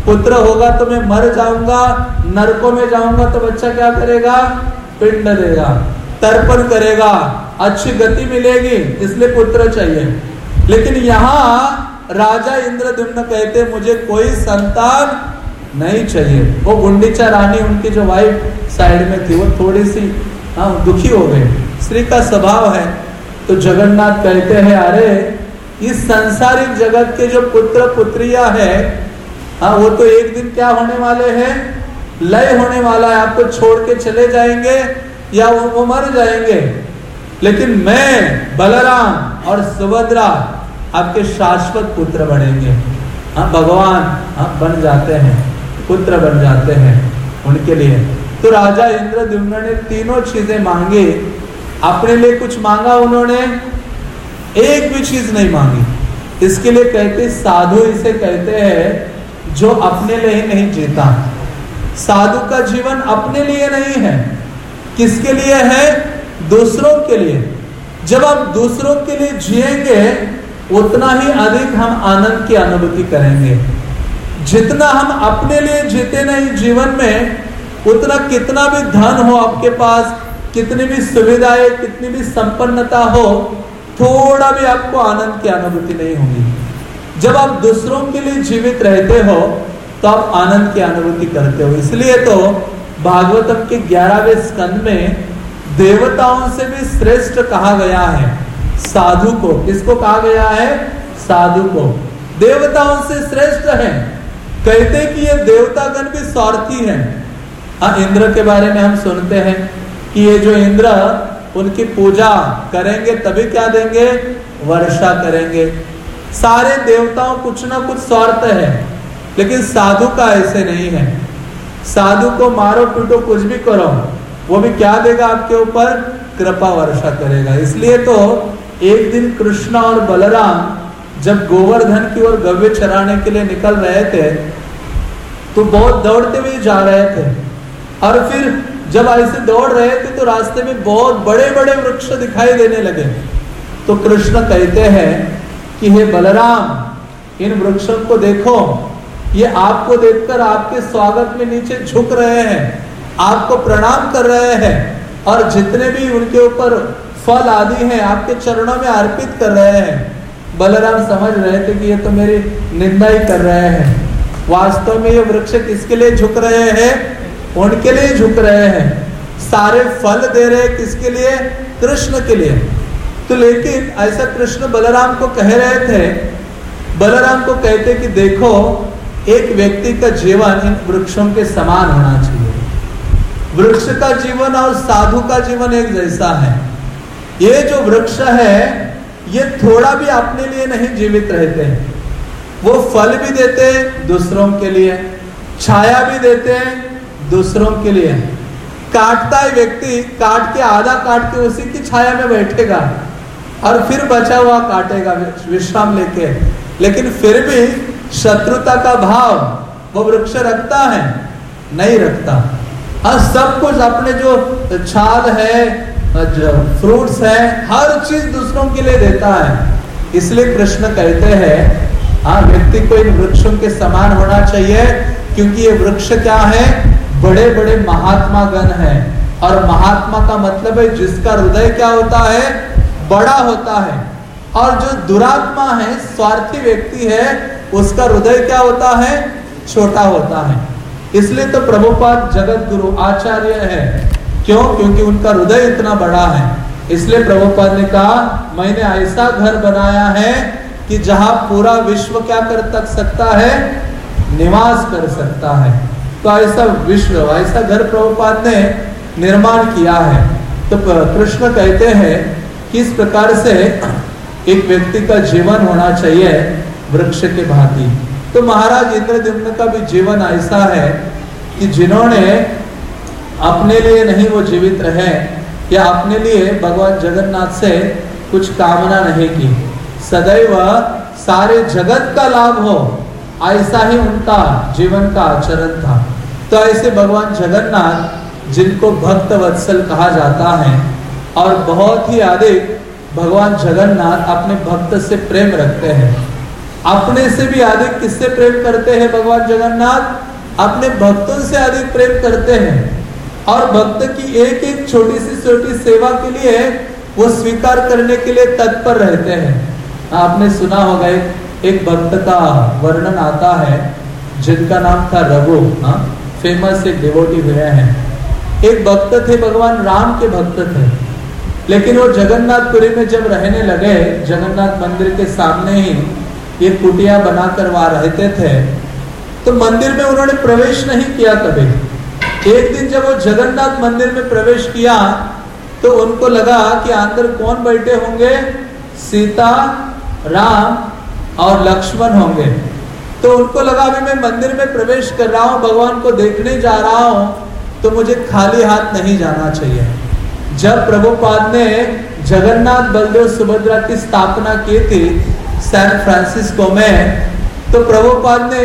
पुत्र होगा तो मैं मर जाऊँगा, नरकों में जाऊँगा तो बच्चा क्या करेगा? पिंड देगा। तर्पण करेगा। अच्छी गति मिलेगी, इसलिए पुत्र चाहिए। लेकिन यहाँ राजा इंद्रदुम्न कहते, मुझे कोई संतान नहीं चाहिए। वो गुंडीचा रानी उनकी जो वाइफ साइड में थी वो थोड़ी सी हाँ दुखी हो गए। स्त्री का स्वभाव है। तो जगन्नाथ कहते हैं अरे इस संसारिक जगत के जो पुत्र पुत्रिया है हाँ वो तो एक दिन क्या होने वाले हैं? लय होने वाला है। आपको छोड़ के चले जाएँगे या वो, वो मर जाएँगे? लेकिन मैं बलराम और सुभद्रा आपके शाश्वत पुत्र बनेंगे। हाँ भगवान हाँ बन जाते हैं। पुत्र बन जाते हैं उनके लिए। तो राजा इंद्र इंद्रद्युम्न ने तीनों चीज़ें मांगी। अपने लिए कुछ मांगा उन्होंने, एक भी चीज़ नहीं मांगी। इसके लिए कहते, साधु इसे कहते हैं, जो अपने लिए ही नहीं जीता। साधु का जीवन अपने लिए नहीं है। किसके लिए है? दूसरों के लिए। जब आप दूसरों के लिए जिएँगे, उतना ही अधिक हम आनंद की अनुभूति करेंगे। जितना हम अपने लिए जीते नहीं जीवन में, उतना कितना भी धन हो आपके पास, कितनी भी सुविधाएँ, कितनी भी संपन्नता हो, थोड़ा भी आपको आनंद की अनुभूति नहीं होगी। जब आप दूसरों के लिए जीवित रहते हो तो आप आनंद की अनुभूति करते हो। इसलिए तो भागवतम के ग्यारहवें स्कंद में देवताओं से भी श्रेष्ठ कहा गया है, साधु को। किसको कहा गया है? साधु को। देवताओं से श्रेष्ठ है। कहते कि ये देवतागण भी स्वार्थी हैं। हाँ इंद्र के बारे में हम सुनते हैं कि ये जो इंद्र, उनकी पूजा करेंगे, तभी क्या देंगे? वर्षा करेंगे। सारे देवताओं कुछ ना कुछ स्वार्थ है, लेकिन साधु का ऐसे नहीं है। साधु को मारो, पीटो, कुछ भी करो, वो भी क्या देगा आपके ऊपर? कृपा वर्षा करेगा। इसलिए तो एक दिन कृष्ण और बलराम जब गोवर्धन की ओर गव्य चराने के लिए निकल रहे थे तो बहुत दौड़ते हुए जा रहे थे। और फिर जब ऐसे दौड़ रहे थे तो रास्ते में बहुत बड़े बड़े वृक्ष दिखाई देने लगे। तो कृष्ण कहते हैं कि, हे बलराम, इन वृक्षों को देखो। ये आपको देखकर आपके स्वागत में नीचे झुक रहे हैं। आपको प्रणाम कर रहे हैं। और जितने भी उनके ऊपर फल आदि हैं, आपके चरणों में अर्पित कर रहे हैं। बलराम समझ रहे थे कि ये तो मेरी निंदा ही कर रहे हैं। वास्तव में ये वृक्ष किसके लिए झुक रहे हैं? उनके लिए झुक रहे हैं। सारे फल दे रहे किसके लिए? कृष्ण के लिए। तो लेकिन ऐसा कृष्ण बलराम को कह रहे थे, बलराम को कहते कि देखो, एक व्यक्ति का जीवन इन वृक्षों के समान होना चाहिए। वृक्ष का जीवन और साधु का जीवन एक जैसा है। ये जो वृक्ष है ये थोड़ा भी अपने लिए नहीं जीवित रहते हैं। वो फल भी देते हैं दूसरों के लिए, छाया भी देते हैं दूसरों के लिए। काटता है व्यक्ति, काट के आधा काट के उसी की छाया में बैठेगा और फिर बचा हुआ काटेगा विश्राम लेके। लेकिन फिर भी शत्रुता का भाव वो वृक्ष रखता है, नहीं रखता। और सब कुछ अपने जो छाल है फ्रूट्स है, हर चीज़ दूसरों के लिए देता है। इसलिए कृष्ण कहते हैं हाँ व्यक्ति को इन वृक्षों के समान होना चाहिए, क्योंकि ये वृक्ष क्या है? बड़े बड़े महात्मा गण है। और महात्मा का मतलब है, जिसका हृदय क्या होता है? बड़ा होता है। और जो दुरात्मा है, स्वार्थी व्यक्ति है, उसका हृदय क्या होता है? छोटा होता है। इसलिए तो प्रभुपाद जगत गुरु आचार्य है। क्यों? क्योंकि उनका हृदय इतना बड़ा है। इसलिए प्रभुपाद ने कहा, मैंने ऐसा घर बनाया है कि जहाँ पूरा विश्व क्या कर तक सकता है? निवास कर सकता है। तो ऐसा विश्व, ऐसा घर प्रभुपाद ने निर्माण किया है। तो कृष्ण कहते हैं किस प्रकार से एक व्यक्ति का जीवन होना चाहिए वृक्ष के भांति। तो महाराज इंद्रद्युम्न का भी जीवन ऐसा है कि जिन्होंने अपने लिए नहीं वो जीवित रहे, या अपने लिए भगवान जगन्नाथ से कुछ कामना नहीं की। सदैव सारे जगत का लाभ हो, ऐसा ही उनका जीवन का आचरण था। तो ऐसे भगवान जगन्नाथ, जिनको भक्त वत्सल कहा जाता है, और बहुत ही अधिक भगवान जगन्नाथ अपने भक्त से प्रेम रखते हैं। अपने से भी अधिक किससे प्रेम करते हैं भगवान जगन्नाथ? अपने भक्तों से अधिक प्रेम करते हैं। और भक्त की एक एक छोटी सी छोटी सेवा के लिए वो स्वीकार करने के लिए तत्पर रहते हैं। आपने सुना होगा एक, एक भक्त का वर्णन आता है जिनका नाम था रघु हाँ? फ़ेमस एक डिवोटी हुए हैं। एक भक्त थे भगवान राम के भक्त थे। लेकिन वो जगन्नाथपुरी में जब रहने लगे जगन्नाथ मंदिर के सामने ही ये कुटिया बनाकर वहाँ रहते थे तो मंदिर में उन्होंने प्रवेश नहीं किया कभी। एक दिन जब वो जगन्नाथ मंदिर में प्रवेश किया तो उनको लगा कि अंदर कौन बैठे होंगे? सीता, राम और लक्ष्मण होंगे। तो उनको लगा, अभी मैं मंदिर में प्रवेश कर रहा हूँ, भगवान को देखने जा रहा हूँ तो मुझे खाली हाथ नहीं जाना चाहिए। जब प्रभुपाद ने जगन्नाथ बलदेव सुभद्रा की स्थापना की थी सैन फ्रांसिस्को में तो प्रभुपाद ने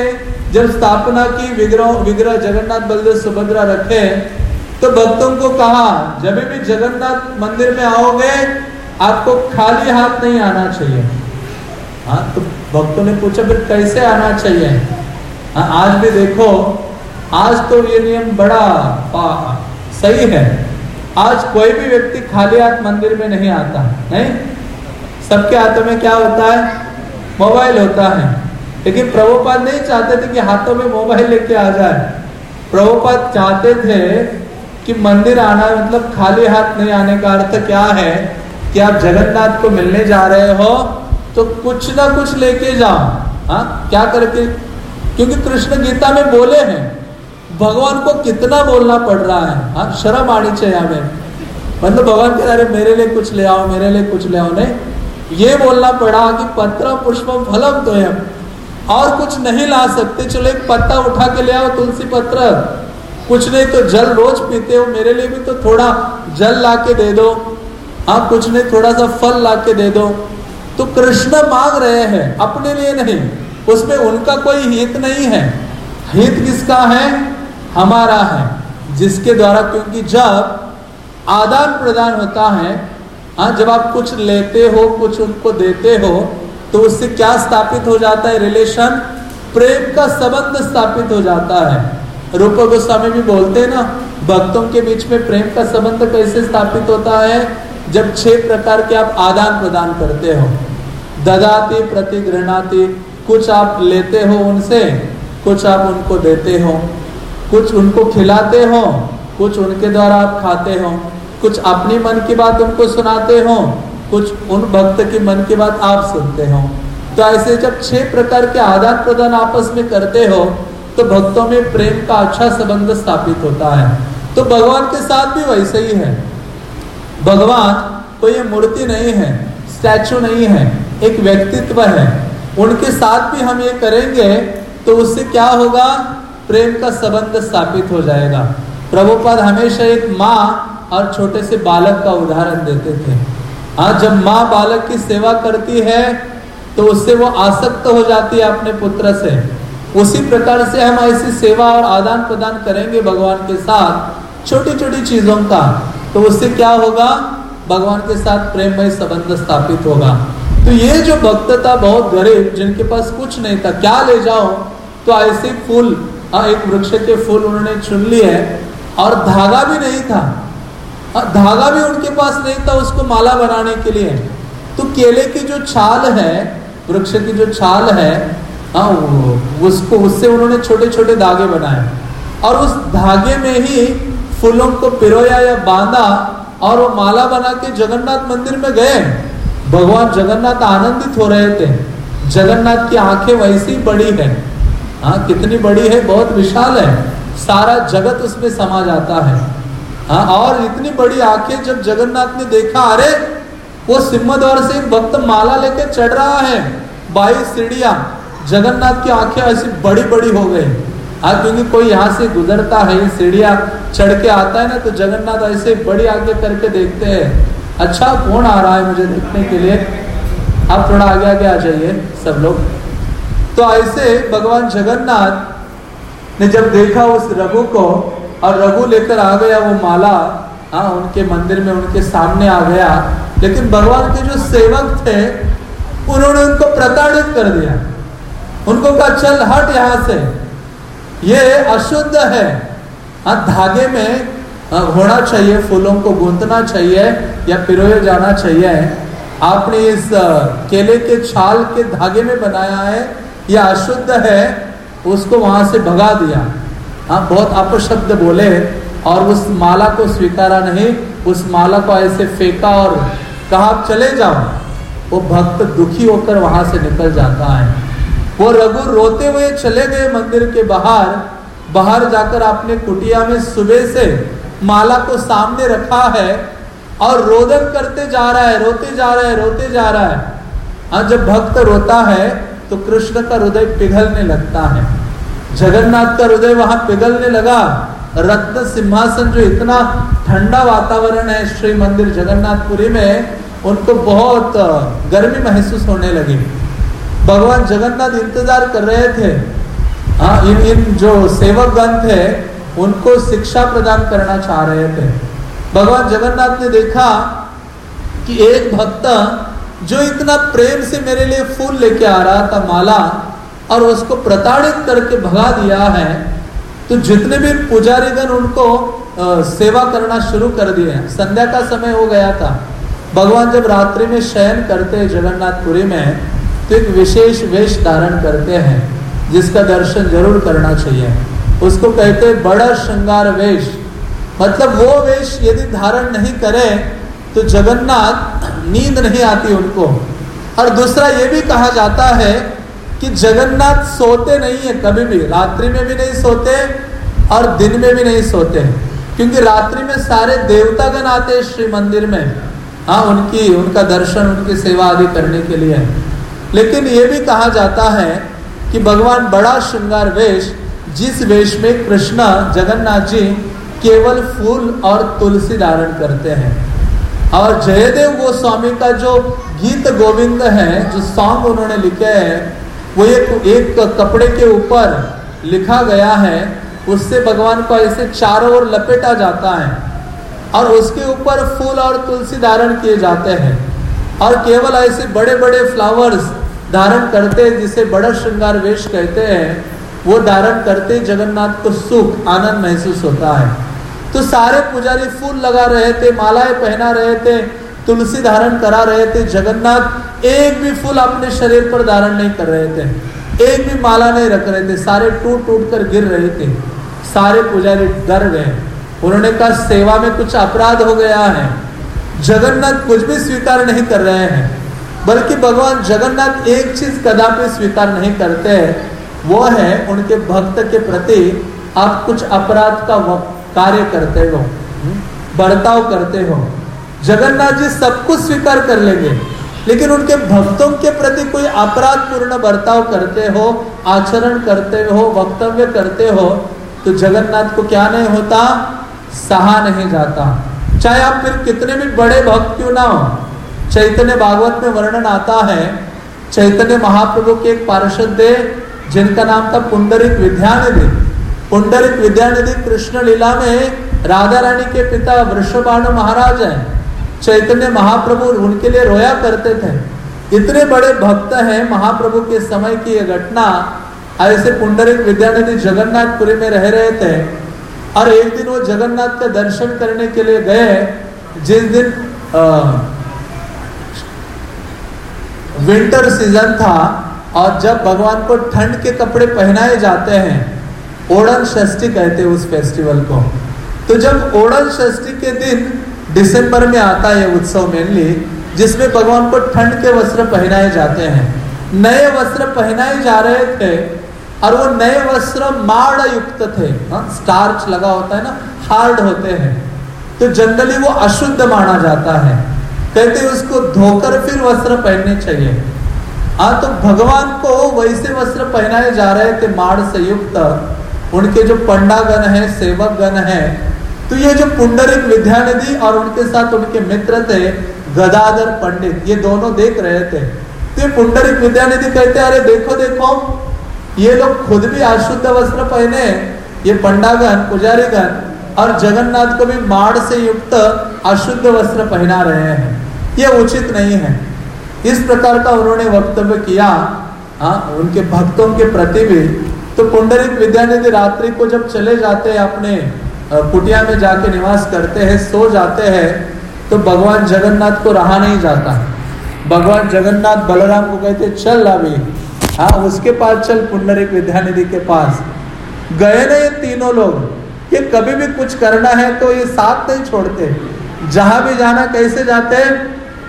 जब स्थापना की विग्रह विग्रह जगन्नाथ बलदेव सुभद्रा रखे तो भक्तों को कहा, जब भी जगन्नाथ मंदिर में आओगे, आपको खाली हाथ नहीं आना चाहिए। हाँ तो भक्तों ने पूछा, फिर कैसे आना चाहिए? हाँ आज भी देखो, आज तो ये नियम बड़ा सही है। आज कोई भी व्यक्ति खाली हाथ मंदिर में नहीं आता, नहीं? सबके हाथों में क्या होता है? मोबाइल होता है। लेकिन प्रभुपाद नहीं चाहते थे कि हाथों में मोबाइल लेके आ जाए। प्रभुपाद चाहते थे कि मंदिर आना मतलब खाली हाथ नहीं आने का अर्थ क्या है कि आप जगन्नाथ को मिलने जा रहे हो तो कुछ ना कुछ लेके जाओ। हाँ क्या करके? क्योंकि कृष्ण गीता में बोले हैं, भगवान को कितना बोलना पड़ रहा है। हाँ शर्म आनी चाहिए हमें। मतलब भगवान कह रहे मेरे लिए कुछ ले आओ, मेरे लिए कुछ ले आओ। नहीं, ये बोलना पड़ा कि पत्र पुष्पम फलम तो है और कुछ नहीं ला सकते। चलो एक पत्ता उठा के ले आओ तुलसी पत्र। कुछ नहीं तो जल रोज पीते हो। मेरे लिए भी तो थोड़ा जल ला के दे दो। हाँ कुछ नहीं, थोड़ा सा फल ला के दे दो। तो कृष्ण मांग रहे हैं, अपने लिए नहीं। उसमें उनका कोई हित नहीं है। हित किसका है? हमारा है। जिसके द्वारा, क्योंकि जब आदान प्रदान होता है हाँ जब आप कुछ लेते हो, कुछ उनको देते हो तो उससे क्या स्थापित हो जाता है रिलेशन प्रेम का संबंध स्थापित हो जाता है। रूप गोस्वामी भी बोलते हैं ना, भक्तों के बीच में प्रेम का संबंध कैसे स्थापित होता है? जब छह प्रकार के आप आदान प्रदान करते हो। ददाती प्रतिगृहणाती कुछ आप लेते हो उनसे, कुछ आप उनको देते हो। कुछ उनको खिलाते हो, कुछ उनके द्वारा आप खाते हो। कुछ अपनी मन की बात उनको सुनाते हो। कुछ उन भक्त के मन की बात आप सुनते हो। तो ऐसे जब छह प्रकार के आदान प्रदान आपस में करते हो तो भक्तों में प्रेम का अच्छा संबंध स्थापित होता है। तो भगवान के साथ भी वैसे ही है। भगवान कोई ये मूर्ति नहीं है, स्टैचू नहीं है, एक व्यक्तित्व है। उनके साथ भी हम ये करेंगे तो उससे क्या होगा? प्रेम का संबंध स्थापित हो जाएगा। प्रभुपाद हमेशा एक माँ और छोटे से बालक का उदाहरण देते थे। हाँ जब माँ बालक की सेवा करती है तो उससे वो आसक्त हो जाती है अपने पुत्र से। उसी प्रकार से हम ऐसी सेवा और आदान प्रदान करेंगे भगवान के साथ छोटी छोटी चीज़ों का। तो उससे क्या होगा? भगवान के साथ प्रेममय संबंध स्थापित होगा। तो ये जो भक्त था, बहुत गरीब, जिनके पास कुछ नहीं था, क्या ले जाओ तो ऐसे फूल एक वृक्ष के फूल उन्होंने चुन लिए, और धागा भी नहीं था। धागा भी उनके पास नहीं था, उसको माला बनाने के लिए। तो केले की जो छाल है, वृक्ष की जो छाल है हाँ उसको, उससे उन्होंने छोटे छोटे धागे बनाए। और उस धागे में ही फूलों को पिरोया या बांधा और वो माला बना के जगन्नाथ मंदिर में गए। भगवान जगन्नाथ आनंदित हो रहे थे। जगन्नाथ की आँखें वैसी बड़ी है। हाँ कितनी बड़ी है, बहुत विशाल है। सारा जगत उसमें समा जाता है। हाँ और इतनी बड़ी आँखें जब जगन्नाथ ने देखा, अरे, वो सिम्ह द्वार से एक भक्त माला लेके चढ़ रहा है, बाईस सीढ़िया, जगन्नाथ की आँखें ऐसी बड़ी बड़ी हो गई। हाँ क्योंकि कोई यहाँ से गुजरता है सीढ़िया चढ़ के आता है ना तो जगन्नाथ ऐसे बड़ी आगे करके देखते हैं। अच्छा कौन आ रहा है मुझे देखने के लिए? आप थोड़ा आगे आगे आ जाइए सब लोग। तो ऐसे भगवान जगन्नाथ ने जब देखा उस रघु को और रघु लेकर आ गया वो माला। हाँ उनके मंदिर में, उनके सामने आ गया। लेकिन भगवान के जो सेवक थे, उन्होंने उनको प्रताड़ित कर दिया। उनको कहा, चल, हट यहाँ से। ये अशुद्ध है। हाँ धागे में होना चाहिए, फूलों को गूंथना चाहिए या पिरोए जाना चाहिए। आपने इस केले के छाल के धागे में बनाया है, या अशुद्ध है, उसको वहाँ से भगा दिया। हाँ बहुत अपशब्द बोले और उस माला को स्वीकारा नहीं, उस माला को ऐसे फेंका और कहा चले जाओ। वो भक्त दुखी होकर वहाँ से निकल जाता है। वो रघु रोते हुए चले गए मंदिर के बाहर। बाहर जाकर अपने कुटिया में सुबह से माला को सामने रखा है और रोदन करते जा रहा है, रोते जा रहा है, रोते जा रहा है। हाँ जब भक्त रोता है तो कृष्ण का हृदय पिघलने लगता है। जगन्नाथ का हृदय वहाँ पिघलने लगा। रत्न सिंहासन जो इतना ठंडा वातावरण है श्री मंदिर जगन्नाथपुरी में, उनको बहुत गर्मी महसूस होने लगी। भगवान जगन्नाथ इंतज़ार कर रहे थे। हाँ इन इन जो सेवक गण थे, उनको शिक्षा प्रदान करना चाह रहे थे। भगवान जगन्नाथ ने देखा कि एक भक्त जो इतना प्रेम से मेरे लिए फूल लेके आ रहा था, माला और उसको प्रताड़ित करके भगा दिया है तो जितने भी पुजारीगण उनको आ, सेवा करना शुरू कर दिए हैं। संध्या का समय हो गया था। भगवान जब रात्रि में शयन करते जगन्नाथपुरी में तो एक विशेष वेश धारण करते हैं जिसका दर्शन ज़रूर करना चाहिए। उसको कहते बड़ा श्रृंगार वेश। मतलब वो वेश यदि धारण नहीं करे तो जगन्नाथ नींद नहीं आती उनको। और दूसरा ये भी कहा जाता है कि जगन्नाथ सोते नहीं है, कभी भी। रात्रि में भी नहीं सोते और दिन में भी नहीं सोते क्योंकि रात्रि में सारे देवतागण आते हैं श्री मंदिर में। हाँ उनकी, उनका दर्शन, उनकी सेवा आदि करने के लिए। लेकिन ये भी कहा जाता है कि भगवान बड़ा श्रृंगार वेश, जिस वेश में कृष्ण, जगन्नाथ जी केवल फूल और तुलसी धारण करते हैं। और जयदेव गोस्वामी का जो गीत गोविंद है, जो सॉन्ग उन्होंने लिखे हैं वो एक एक कपड़े के ऊपर लिखा गया है, उससे भगवान को ऐसे चारों ओर लपेटा जाता है और उसके ऊपर फूल और तुलसी धारण किए जाते हैं और केवल ऐसे बड़े बड़े फ्लावर्स धारण करते हैं, जिसे बड़ा श्रृंगार वेश कहते हैं, वो धारण करते जगन्नाथ को सुख, आनंद महसूस होता है। तो सारे पुजारी फूल लगा रहे थे, मालाएँ पहना रहे थे तुलसी धारण करा रहे थे, जगन्नाथ एक भी फूल अपने शरीर पर धारण नहीं कर रहे थे, एक भी माला नहीं रख रहे थे, सारे टूट टूट कर गिर रहे थे, सारे पुजारी डर गए। उन्होंने कहा, सेवा में कुछ अपराध हो गया है, जगन्नाथ कुछ भी स्वीकार नहीं कर रहे हैं, बल्कि भगवान जगन्नाथ एक चीज़ कदापि स्वीकार नहीं करते, वो है उनके भक्त के प्रति आप कुछ अपराध का कार्य करते हो, बर्ताव करते हो। जगन्नाथ जी सब कुछ स्वीकार कर लेंगे। लेकिन उनके भक्तों के प्रति कोई अपराध पूर्ण बर्ताव करते हो, आचरण करते हो, वक्तव्य करते हो तो जगन्नाथ को क्या नहीं होता? सहा नहीं जाता। चाहे आप फिर कितने भी बड़े भक्त क्यों ना हो। चैतन्य भागवत में वर्णन आता है, चैतन्य महाप्रभु के एक पार्षद थे, जिनका नाम था पुंडरिक विद्यानिधि। पुंडरिक विद्यानिधि कृष्ण लीला में राधा रानी के पिता वृषभानु महाराज हैं। चैतन्य महाप्रभु उनके लिए रोया करते थे। इतने बड़े भक्त हैं महाप्रभु के समय की यह घटना ऐसे पुंडरिक विद्यानिधि जगन्नाथपुरी में रह रहे थे। और एक दिन वो जगन्नाथ का दर्शन करने के लिए गए जिस दिन आ, विंटर सीज़न था और जब भगवान को ठंड के कपड़े पहनाए जाते हैं ओड़न षष्ठी कहते हैं उस फेस्टिवल को। तो जब ओड़न षष्ठी के दिन दिसंबर में आता है उत्सव मेनली जिसमें भगवान को ठंड के वस्त्र पहनाए जाते हैं। नए वस्त्र पहनाए जा रहे थे और वो नए वस्त्र माड़ युक्त थे। स्टार्च हाँ, लगा होता है ना हार्ड होते हैं। तो जनरली वो अशुद्ध माना जाता है। कहते उसको धोकर फिर वस्त्र पहनने चाहिए। हाँ तो भगवान को वैसे वस्त्र पहनाए जा रहे थे माड़ से युक्त उनके जो पंडागण है सेवक गण है तो ये जो पुंडरिक विद्यानिधि और उनके साथ उनके मित्र थे, गदाधर पंडित, ये दोनों देख रहे थे। तो ये पुंडरिक विद्यानिधि कहते अरे देखो देखो, ये लोग खुद भी अशुद्ध वस्त्र पहने ये पंडागन पुजारीगण और जगन्नाथ को भी माड़ से युक्त अशुद्ध वस्त्र पहना रहे हैं। ये उचित नहीं है। इस प्रकार का उन्होंने वक्तव्य किया हाँ उनके भक्तों के प्रति भी। तो पुंडरिक विद्यानिधि रात्रि को जब चले जाते हैं अपने कुटिया में जाके निवास करते हैं, सो जाते हैं तो भगवान जगन्नाथ को रहा नहीं जाता। भगवान जगन्नाथ बलराम को कहते चल अभी हाँ उसके पास चल, पुंडरिक विद्यानिधि के पास। गए ना ये तीनों लोग ये कभी भी कुछ करना है तो ये साथ नहीं छोड़ते। जहाँ भी जाना, कैसे जाते हैं?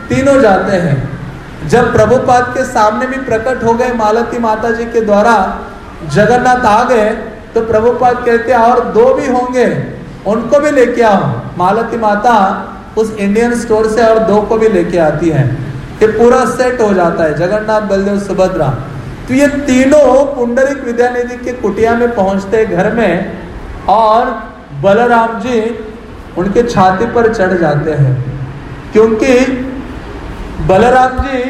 तीनों जाते हैं। जब प्रभुपाद के सामने भी प्रकट हो गए, मालती माता जी के द्वारा, जगन्नाथ आ गए तो प्रभुपाद कहते और दो भी होंगे, उनको भी लेके आओ। मालती माता उस इंडियन स्टोर से और दो को भी लेके आती है। ये पूरा सेट हो जाता है, जगन्नाथ, बलदेव, सुभद्रा। तो ये तीनों पुंडरिक विद्यानिधि के कुटिया में पहुँचते घर में और बलराम जी उनके छाती पर चढ़ जाते हैं। क्योंकि बलराम जी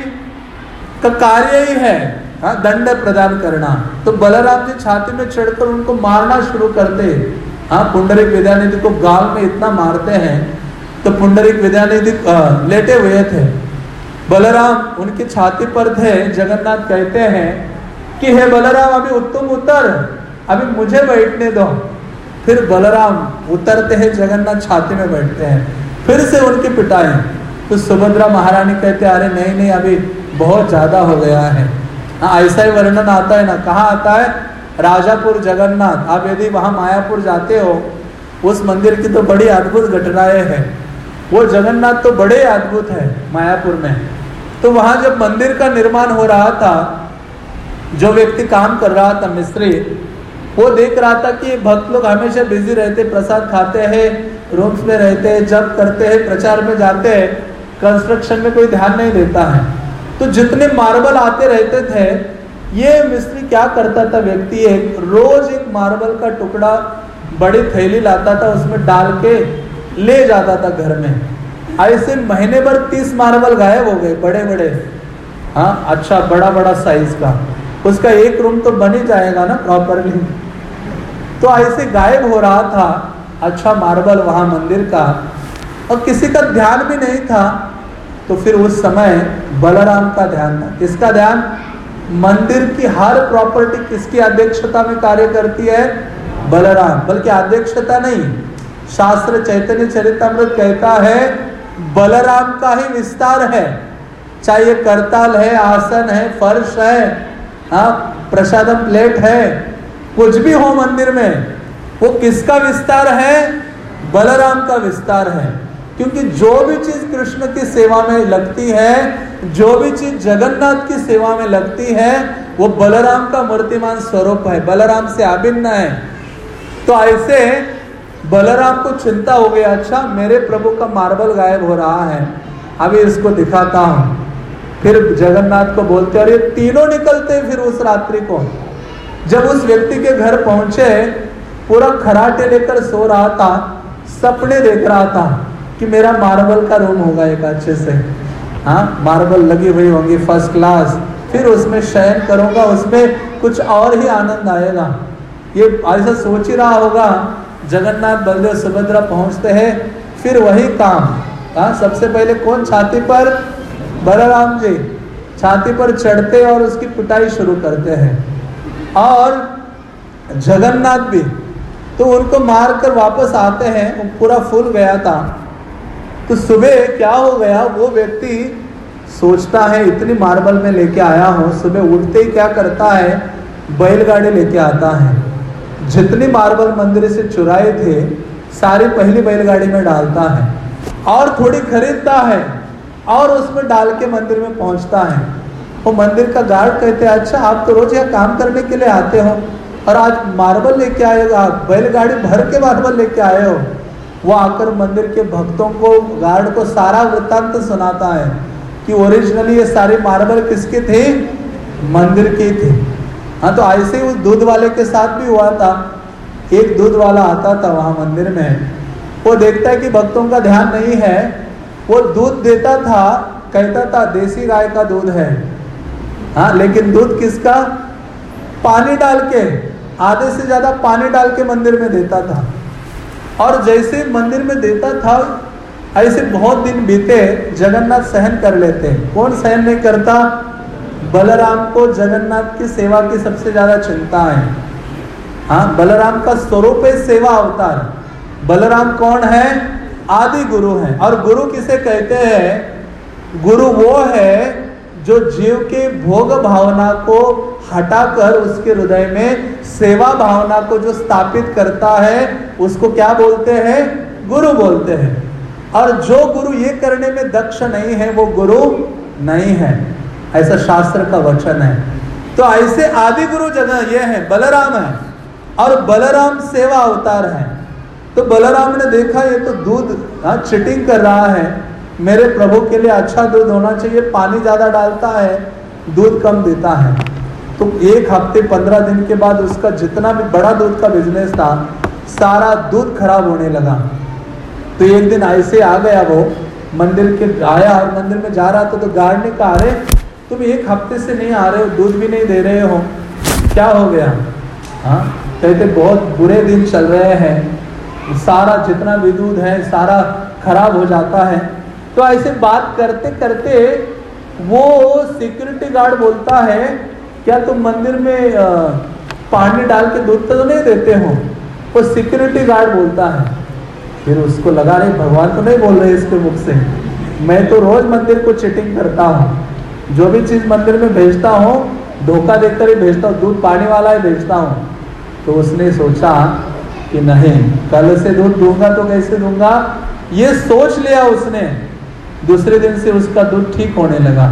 का कार्य ही है हाँ दंड प्रदान करना। तो बलराम जी छाती में चढ़कर उनको मारना शुरू करते। हाँ पुंडरिक विद्यानिधि को गाल में इतना मारते हैं तो पुंडरिक विद्यानिधि लेटे हुए थे। बलराम उनकी छाती पर थे। जगन्नाथ कहते हैं कि, हे बलराम, अभी उत्तम उतर। अभी मुझे बैठने दो। फिर बलराम उतरते हैं, जगन्नाथ छाती में बैठते हैं। फिर से उनकी पिटाई। तो सुभद्रा महारानी कहते अरे नहीं नहीं, अभी बहुत ज़्यादा हो गया है। हाँ ऐसा ही वर्णन आता है ना, कहा आता है? राजापुर जगन्नाथ। आप यदि वहाँ मायापुर जाते हो, उस मंदिर की तो बड़ी अद्भुत घटनाएँ हैं। वो जगन्नाथ तो बड़े अद्भुत है मायापुर में। तो वहाँ जब मंदिर का निर्माण हो रहा था, जो व्यक्ति काम कर रहा था, मिस्त्री, वो देख रहा था कि भक्त लोग हमेशा बिज़ी रहते, प्रसाद खाते हैं, रूम्स में रहते हैं, जब करते हैं, प्रचार में जाते हैं कंस्ट्रक्शन में कोई ध्यान नहीं देता है। तो जितने मार्बल आते रहते थे, ये मिस्त्री क्या करता था व्यक्ति? एक रोज एक मार्बल का टुकड़ा बड़ी थैली लाता था, उसमें डाल के ले जाता था घर में। ऐसे महीने भर तीस मार्बल गायब हो गए बड़े बड़े हाँ अच्छा बड़ा बड़ा साइज़ का। उसका एक रूम तो बन ही जाएगा ना प्रॉपरली तो ऐसे गायब हो रहा था अच्छा मार्बल वहाँ मंदिर का। और किसी का ध्यान भी नहीं था तो फिर उस समय बलराम का ध्यान था। किसका ध्यान? मंदिर की हर प्रॉपर्टी किसकी अध्यक्षता में कार्य करती है? बलराम। बल्कि अध्यक्षता नहीं, शास्त्र चैतन्य चरितमृत कहता है, बलराम का ही विस्तार है। चाहे करताल है, आसन है, फर्श है हाँ प्रसादम प्लेट है, कुछ भी हो मंदिर में, वो किसका विस्तार है? बलराम का विस्तार है। क्योंकि जो भी चीज़ कृष्ण की सेवा में लगती है, जो भी चीज़ जगन्नाथ की सेवा में लगती है, वो बलराम का मूर्तिमान स्वरूप है, बलराम से अभिन्न है। तो ऐसे बलराम को चिंता हो गया अच्छा मेरे प्रभु का मार्बल गायब हो रहा है, अभी इसको दिखाता हूँ। फिर जगन्नाथ को बोलते और ये तीनों निकलते फिर उस रात्रि को। जब उस व्यक्ति के घर पहुँचे, पूरा खराटे लेकर सो रहा था, सपने देख रहा था। कि मेरा मार्बल का रूम होगा एक अच्छे से। हाँ मार्बल लगी हुई होंगी फ़र्स्ट क्लास फिर उसमें शयन करूँगा, उसमें कुछ और ही आनंद आएगा। ये ऐसा सोच ही रहा होगा, जगन्नाथ बलदेव सुभद्रा पहुँचते हैं, फिर वही काम। हाँ सबसे पहले कौन छाती पर? बलराम जी। छाती पर चढ़ते और उसकी पिटाई शुरू करते हैं। और जगन्नाथ भी। तो उनको मार कर वापस आते हैं पूरा फूल गया था। तो सुबह क्या हो गया, वो व्यक्ति सोचता है, इतनी मार्बल में लेके आया हूँ, सुबह उठते ही क्या करता है, बैलगाड़ी लेके आता है। जितनी मार्बल मंदिर से चुराए थे, सारी पहली बैलगाड़ी में डालता है और थोड़ी खरीदता है और उसमें डाल के मंदिर में पहुँचता है। वो मंदिर का गार्ड कहते हैं अच्छा आप तो रोज यहाँ काम करने के लिए आते हो और आज मार्बल लेके आए हो, आप बैलगाड़ी भर के मार्बल लेके आए हो। वो आकर मंदिर के भक्तों को, गार्ड को सारा वृत्तांत सुनाता है कि ओरिजिनली ये सारे मार्बल किसके थे? मंदिर के थे। हाँ तो ऐसे ही उस दूध वाले के साथ भी हुआ था। एक दूध वाला आता था वहाँ मंदिर में। वो देखता है कि भक्तों का ध्यान नहीं है। वो दूध देता था, कहता था, देसी गाय का दूध है। हाँ लेकिन दूध किसका? पानी डाल के, आधे से ज़्यादा पानी डाल के मंदिर में देता था। और जैसे मंदिर में देता था, ऐसे बहुत दिन बीते, जगन्नाथ सहन कर लेते। हैं कौन सहन नहीं करता? बलराम को जगन्नाथ की सेवा की सबसे ज़्यादा चिंता है। हाँ बलराम का स्वरूप है सेवा अवतार बलराम कौन है? आदि गुरु है। और गुरु किसे कहते हैं? गुरु वो है जो जीव के भोग भावना को हटाकर उसके हृदय में सेवा भावना को जो स्थापित करता है, उसको क्या बोलते हैं? गुरु बोलते हैं। और जो गुरु ये करने में दक्ष नहीं है, वो गुरु नहीं है। ऐसा शास्त्र का वचन है। तो ऐसे आदि गुरु जगह ये है, बलराम है। और बलराम सेवा अवतार है। तो बलराम ने देखा, ये तो दूध चिटिंग कर रहा है। मेरे प्रभु के लिए अच्छा दूध होना चाहिए, पानी ज़्यादा डालता है, दूध कम देता है। तो एक हफ़्ते पंद्रह दिन के बाद उसका जितना भी बड़ा दूध का बिज़नेस था, सारा दूध खराब होने लगा। तो एक दिन ऐसे आ गया वो, मंदिर के, आया और मंदिर में जा रहा था तो गार्ड ने कहा, अरे, तुम एक हफ़्ते से नहीं आ रहे हो, दूध भी नहीं दे रहे हो। क्या हो गया? हाँ कहते, बहुत बुरे दिन चल रहे हैं। सारा जितना भी दूध है, सारा खराब हो जाता है। तो ऐसे बात करते करते वो सिक्योरिटी गार्ड बोलता है, क्या तुम मंदिर में पानी डाल के दूध तो नहीं देते हो? वो सिक्योरिटी गार्ड बोलता है। फिर उसको लगा रहे भगवान तो नहीं बोल रहे इसके मुख से। मैं तो रोज मंदिर को चिटिंग करता हूँ। जो भी चीज़ मंदिर में भेजता हूँ, धोखा देकर ही भेजता हूँ, दूध पानी वाला ही भेजता हूँ। तो उसने सोचा कि नहीं, कल से दूध दूँगा तो कैसे दूँगा? ये सोच लिया उसने। दूसरे दिन से उसका दूध ठीक होने लगा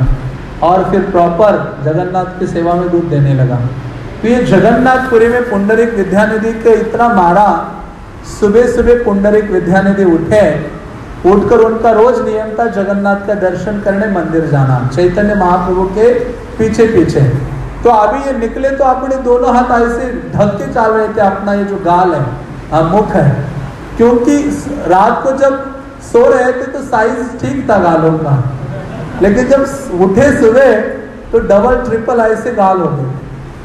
और फिर प्रॉपर जगन्नाथ की सेवा में दूध देने लगा। तो ये जगन्नाथपुरी में पुंडरिक विद्यानिधि के इतना मारा सुबह सुबह पुंडरिक विद्यानिधि उठे, उठकर उनका रोज नियम था जगन्नाथ का दर्शन करने मंदिर जाना, चैतन्य महाप्रभु के पीछे पीछे तो अभी ये निकले तो अपने दोनों हाथ ऐसे ढक के चाल रहे थे, अपना ये जो गाल है मुख है। क्योंकि रात को जब सो रहे थे तो साइज़ ठीक था गालों का। लेकिन जब उठे सुबह तो डबल ट्रिपल ऐसे गाल हो गए।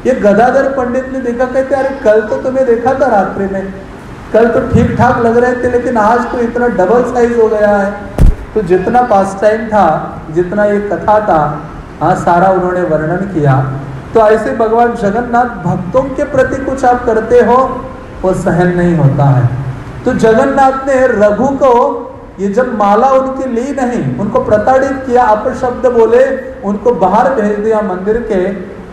ये गदाधर पंडित ने देखा, कहते, अरे, कल तो तुम्हें देखा था रात्रि में। कल तो ठीक ठाक लग रहे थे, लेकिन आज तो इतना डबल साइज़ हो गया है। तो जितना पास टाइम था, जितना ये कथा था हाँ सारा उन्होंने वर्णन किया। तो ऐसे भगवान जगन्नाथ भक्तों के प्रति कुछ आप करते हो, वो सहन नहीं होता है। तो जगन्नाथ ने रघु को ये जब माला उनकी ली नहीं, उनको प्रताड़ित किया, अपशब्द बोले, उनको बाहर भेज दिया मंदिर के,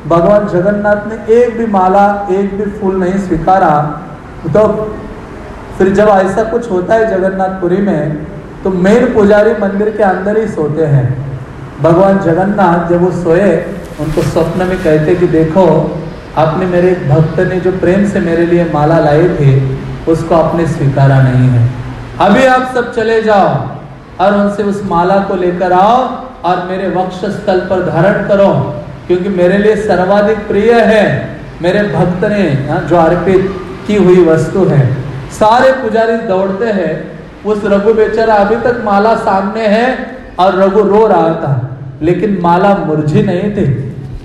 भगवान जगन्नाथ ने एक भी माला, एक भी फूल नहीं स्वीकारा। तो फिर जब ऐसा कुछ होता है जगन्नाथपुरी में तो मेन पुजारी मंदिर के अंदर ही सोते हैं। भगवान जगन्नाथ जब वो सोए, उनको स्वप्न में कहते कि देखो, आपने मेरे भक्त ने जो प्रेम से मेरे लिए माला लाई थी, उसको आपने स्वीकारा नहीं है। अभी आप सब चले जाओ और उनसे उस माला को लेकर आओ और मेरे वक्ष स्थल पर धारण करो क्योंकि मेरे लिए सर्वाधिक प्रिय है। मेरे भक्त ने हाँ, जो अर्पित की हुई वस्तु है। सारे पुजारी दौड़ते हैं। उस रघु बेचारा अभी तक माला सामने है और रघु रो रहा था लेकिन माला मुरझी नहीं थी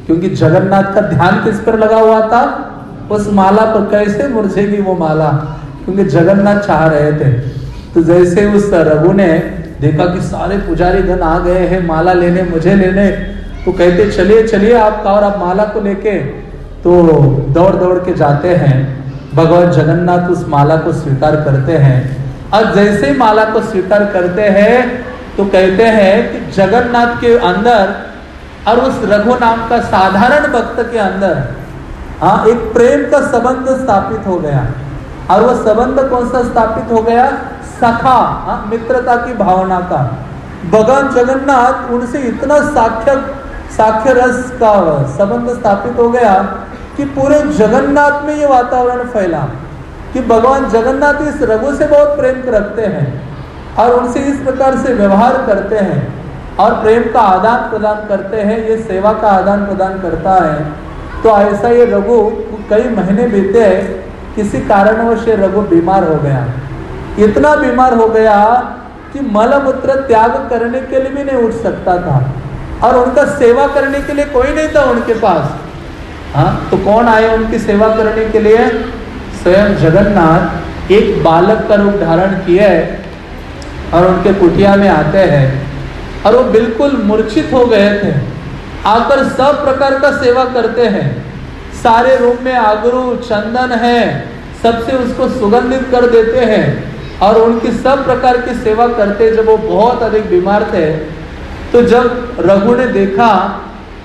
क्योंकि जगन्नाथ का ध्यान किस पर लगा हुआ था? उस माला पर कैसे मुरझेगी वो माला? क्योंकि जगन्नाथ चाह रहे थे। तो जैसे उस रघु ने देखा कि सारे पुजारी गण आ गए हैं, माला लेने, मुझे लेने तो कहते, चलिए चलिए आप और आप माला को लेके। तो दौड़ दौड़ के जाते हैं। भगवान जगन्नाथ उस माला को स्वीकार करते हैं। और जैसे माला को स्वीकार करते हैं तो कहते हैं कि जगन्नाथ के अंदर और उस रघु नाम का साधारण भक्त के अंदर हाँ एक प्रेम का संबंध स्थापित हो गया। और वह संबंध कौन सा स्थापित हो गया? सखा हाँ मित्रता की भावना का। भगवान जगन्नाथ उनसे इतना साक्ष्य साक्ष्य रस का संबंध स्थापित हो गया कि पूरे जगन्नाथ में ये वातावरण फैला कि भगवान जगन्नाथ इस रघु से बहुत प्रेम रखते हैं और उनसे इस प्रकार से व्यवहार करते हैं और प्रेम का आदान प्रदान करते हैं, ये सेवा का आदान प्रदान करता है। तो ऐसा ये रघु कई महीने बीते, किसी कारणवश ये रघु बीमार हो गया। इतना बीमार हो गया कि मलमूत्र त्याग करने के लिए भी नहीं उठ सकता था। और उनका सेवा करने के लिए कोई नहीं था उनके पास। हाँ तो कौन आए उनकी सेवा करने के लिए? स्वयं जगन्नाथ, एक बालक का रूप धारण किए और उनके कुटिया में आते हैं। और वो बिल्कुल मूर्छित हो गए थे। आकर सब प्रकार का सेवा करते हैं। सारे रूम में आगरू, चंदन है। सबसे उसको सुगंधित कर देते हैं। और उनकी सब प्रकार की सेवा करते जब वो बहुत अधिक बीमार थे तो जब रघु ने देखा,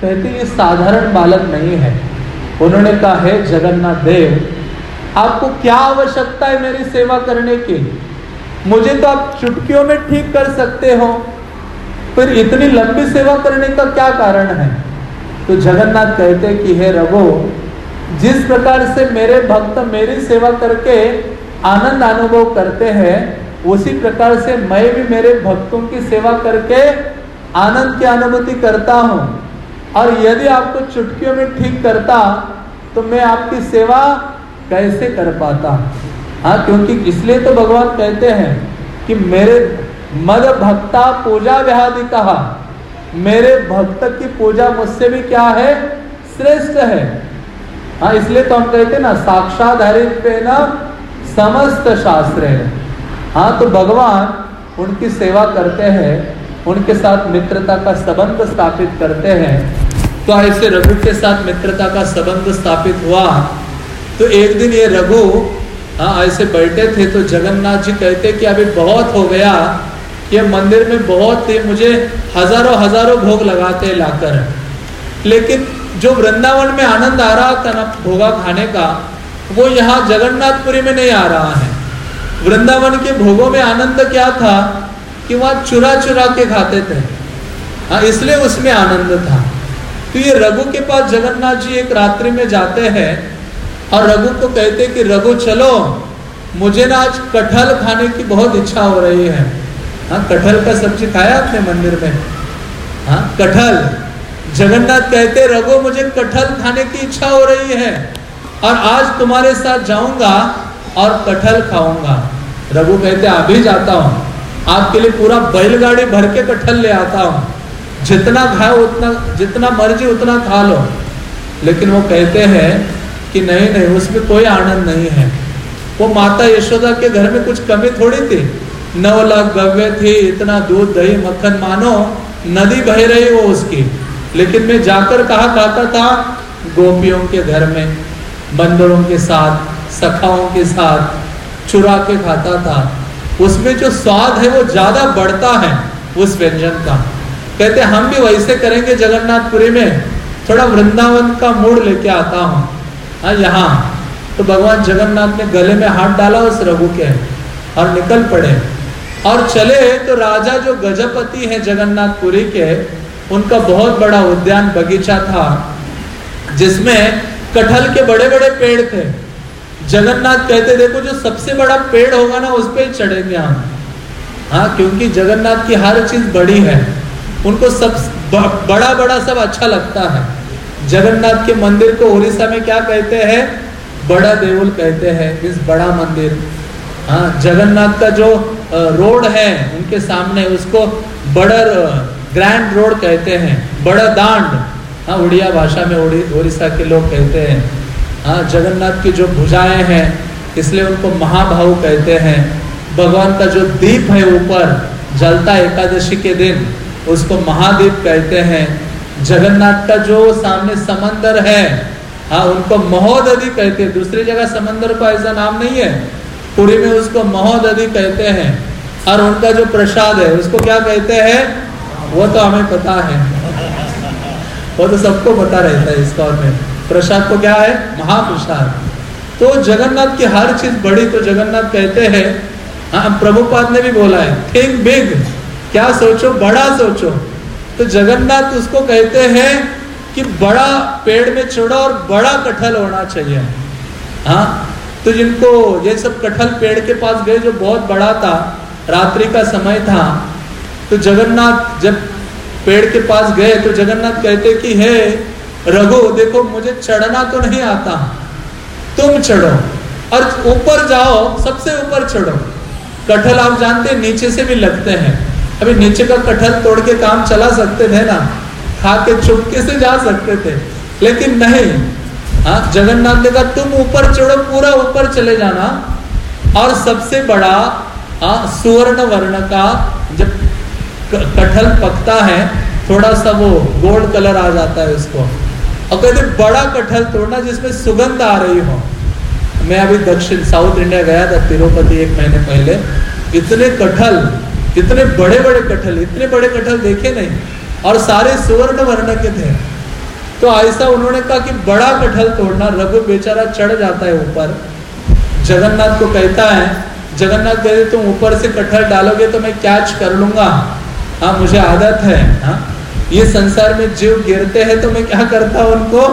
कहते ये साधारण बालक नहीं है। उन्होंने कहा, है जगन्नाथ देव, आपको क्या आवश्यकता है मेरी सेवा करने की? मुझे तो आप चुटकियों में ठीक कर सकते हो, फिर इतनी लंबी सेवा करने का क्या कारण है? तो जगन्नाथ कहते कि, हे रघु, जिस प्रकार से मेरे भक्त मेरी सेवा करके आनंद अनुभव करते हैं, उसी प्रकार से मैं भी मेरे भक्तों की सेवा करके आनंद की अनुभूति करता हूँ। और यदि आपको चुटकियों में ठीक करता तो मैं आपकी सेवा कैसे कर पाता? हाँ क्योंकि इसलिए तो भगवान कहते हैं कि मेरे मद भक्ता पूजा व्यादि कहा। मेरे भक्त की पूजा मुझसे भी क्या है? श्रेष्ठ है। हाँ इसलिए तो हम कहते हैं ना साक्षाधारित पे ना समस्त शास्त्र है। हाँ तो भगवान उनकी सेवा करते हैं, उनके साथ मित्रता का संबंध स्थापित करते हैं। तो ऐसे रघु के साथ मित्रता का संबंध स्थापित हुआ। तो एक दिन ये रघु हाँ ऐसे बैठे थे तो जगन्नाथ जी कहते कि अभी बहुत हो गया ये मंदिर में बहुत थे मुझे हज़ारों हज़ारों भोग लगाते लाकर। लेकिन जो वृंदावन में आनंद आ रहा था ना, भोगा खाने का वो यहाँ जगन्नाथपुरी में नहीं आ रहा है। वृंदावन के भोगों में आनंद क्या था कि वहाँ चुरा चुरा के खाते थे। हाँ इसलिए उसमें आनंद था। तो ये रघु के पास जगन्नाथ जी एक रात्रि में जाते हैं और रघु को कहते कि, रघु, चलो, मुझे ना आज कटहल खाने की बहुत इच्छा हो रही है। हाँ कटहल का सब्ज़ी खाया आपने मंदिर में? हाँ कटहल। जगन्नाथ कहते रघु, मुझे कटहल खाने की इच्छा हो रही है। और आज तुम्हारे साथ जाऊँगा और कटहल खाऊँगा। रघु कहते, अभी जाता हूँ। आपके लिए पूरा बैलगाड़ी भर के कटहल ले आता हूँ। जितना खाओ उतना, जितना मर्ज़ी उतना खा लो। लेकिन वो कहते हैं कि, नहीं नहीं, उसमें कोई आनंद नहीं है। वो माता यशोदा के घर में कुछ कमी थोड़ी थी। नौ लाख गव्य थी, इतना दूध, दही, मक्खन, मानो, नदी बह रही वो उसकी। लेकिन मैं जाकर कहा, खाता था गोपियों के घर में। बंदरों के साथ, सखाओं के साथ, चुरा के खाता था। उसमें जो स्वाद है वो ज़्यादा बढ़ता है, उस व्यंजन का। कहते, हम भी वैसे करेंगे जगन्नाथपुरी में। थोड़ा वृंदावन का मूड लेके आता हूँ। हाँ यहाँ। तो भगवान जगन्नाथ ने गले में हाथ डाला उस रघु के और निकल पड़े। और चले तो राजा जो गजपति है जगन्नाथपुरी के, उनका बहुत बड़ा उद्यान बगीचा था, जिसमें कटहल के बड़े बड़े पेड़ थे। जगन्नाथ कहते, देखो, जो सबसे बड़ा पेड़ होगा ना, उस पर चढ़ेंगे हम। हाँ क्योंकि जगन्नाथ की हर चीज़ बड़ी है। उनको सब बड़ा बड़ा सब अच्छा लगता है। जगन्नाथ के मंदिर को उड़ीसा में क्या कहते हैं? बड़ा देवल कहते हैं, इस बड़ा मंदिर। हाँ जगन्नाथ का जो रोड है, उनके सामने उसको बड़ा ग्रैंड रोड कहते हैं, बड़ा दांड। हाँ उड़िया भाषा में उड़ी उड़ीसा के लोग कहते हैं। हाँ जगन्नाथ की जो भुजाएँ हैं, इसलिए उनको महाभाव कहते हैं। भगवान का जो दीप है ऊपर, जलता एकादशी के दिन, उसको महादीप कहते हैं। जगन्नाथ का जो सामने समंदर है हाँ उनको महोदधि कहते हैं। दूसरी जगह समंदर को ऐसा नाम नहीं है। पुरी में उसको महोदधि कहते हैं। और उनका जो प्रसाद है, उसको क्या कहते हैं? वो तो हमें पता है। वो तो सबको पता रहता है इसका और प्रसाद को क्या है? महाप्रसाद। तो जगन्नाथ की हर चीज़ बड़ी तो जगन्नाथ कहते हैं हाँ प्रभुपाद ने भी बोला है, थिंक बिग, क्या सोचो? बड़ा सोचो। तो जगन्नाथ उसको कहते हैं कि बड़ा पेड़ में चढ़ो और बड़ा कटहल होना चाहिए। हाँ तो जिनको ये सब कटहल पेड़ के पास गए, जो बहुत बड़ा था, रात्रि का समय था तो जगन्नाथ जब पेड़ के पास गए तो जगन्नाथ कहते कि, हे, रघु, देखो, मुझे चढ़ना तो नहीं आता। तुम चढ़ो और ऊपर जाओ, सबसे ऊपर चढ़ो। कटहल आप जानते नीचे से भी लगते हैं। अभी नीचे का कटहल तोड़ के काम चला सकते थे ना? खा के चुपके से जा सकते थे। लेकिन नहीं। हाँ जगन्नाथ ने कहा, तुम ऊपर चढ़ो, पूरा ऊपर चले जाना। और सबसे बड़ा हाँ सुवर्ण वर्ण का जब कटहल पकता है, थोड़ा सा वो गोल्ड कलर आ जाता है उसको। और कहते बड़ा कटहल तोड़ना जिसमें सुगंध आ रही हो। मैं अभी दक्षिण, साउथ इंडिया गया था तिरुपति एक महीने पहले। इतने कटहल इतने बड़े बड़े कटहल इतने बड़े कटहल देखे नहीं। और सारे सुवर्ण वर्ण के थे। तो ऐसा उन्होंने कहा कि बड़ा कटहल तोड़ना, रघु बेचारा चढ़ जाता है ऊपर। जगन्नाथ को कहता है, जगन्नाथ कहते तुम ऊपर से कटहल डालोगे तो मैं कैच कर लूँगा। हाँ मुझे आदत है हाँ। ये संसार में जीव गिरते हैं तो मैं क्या करता हूँ उनको?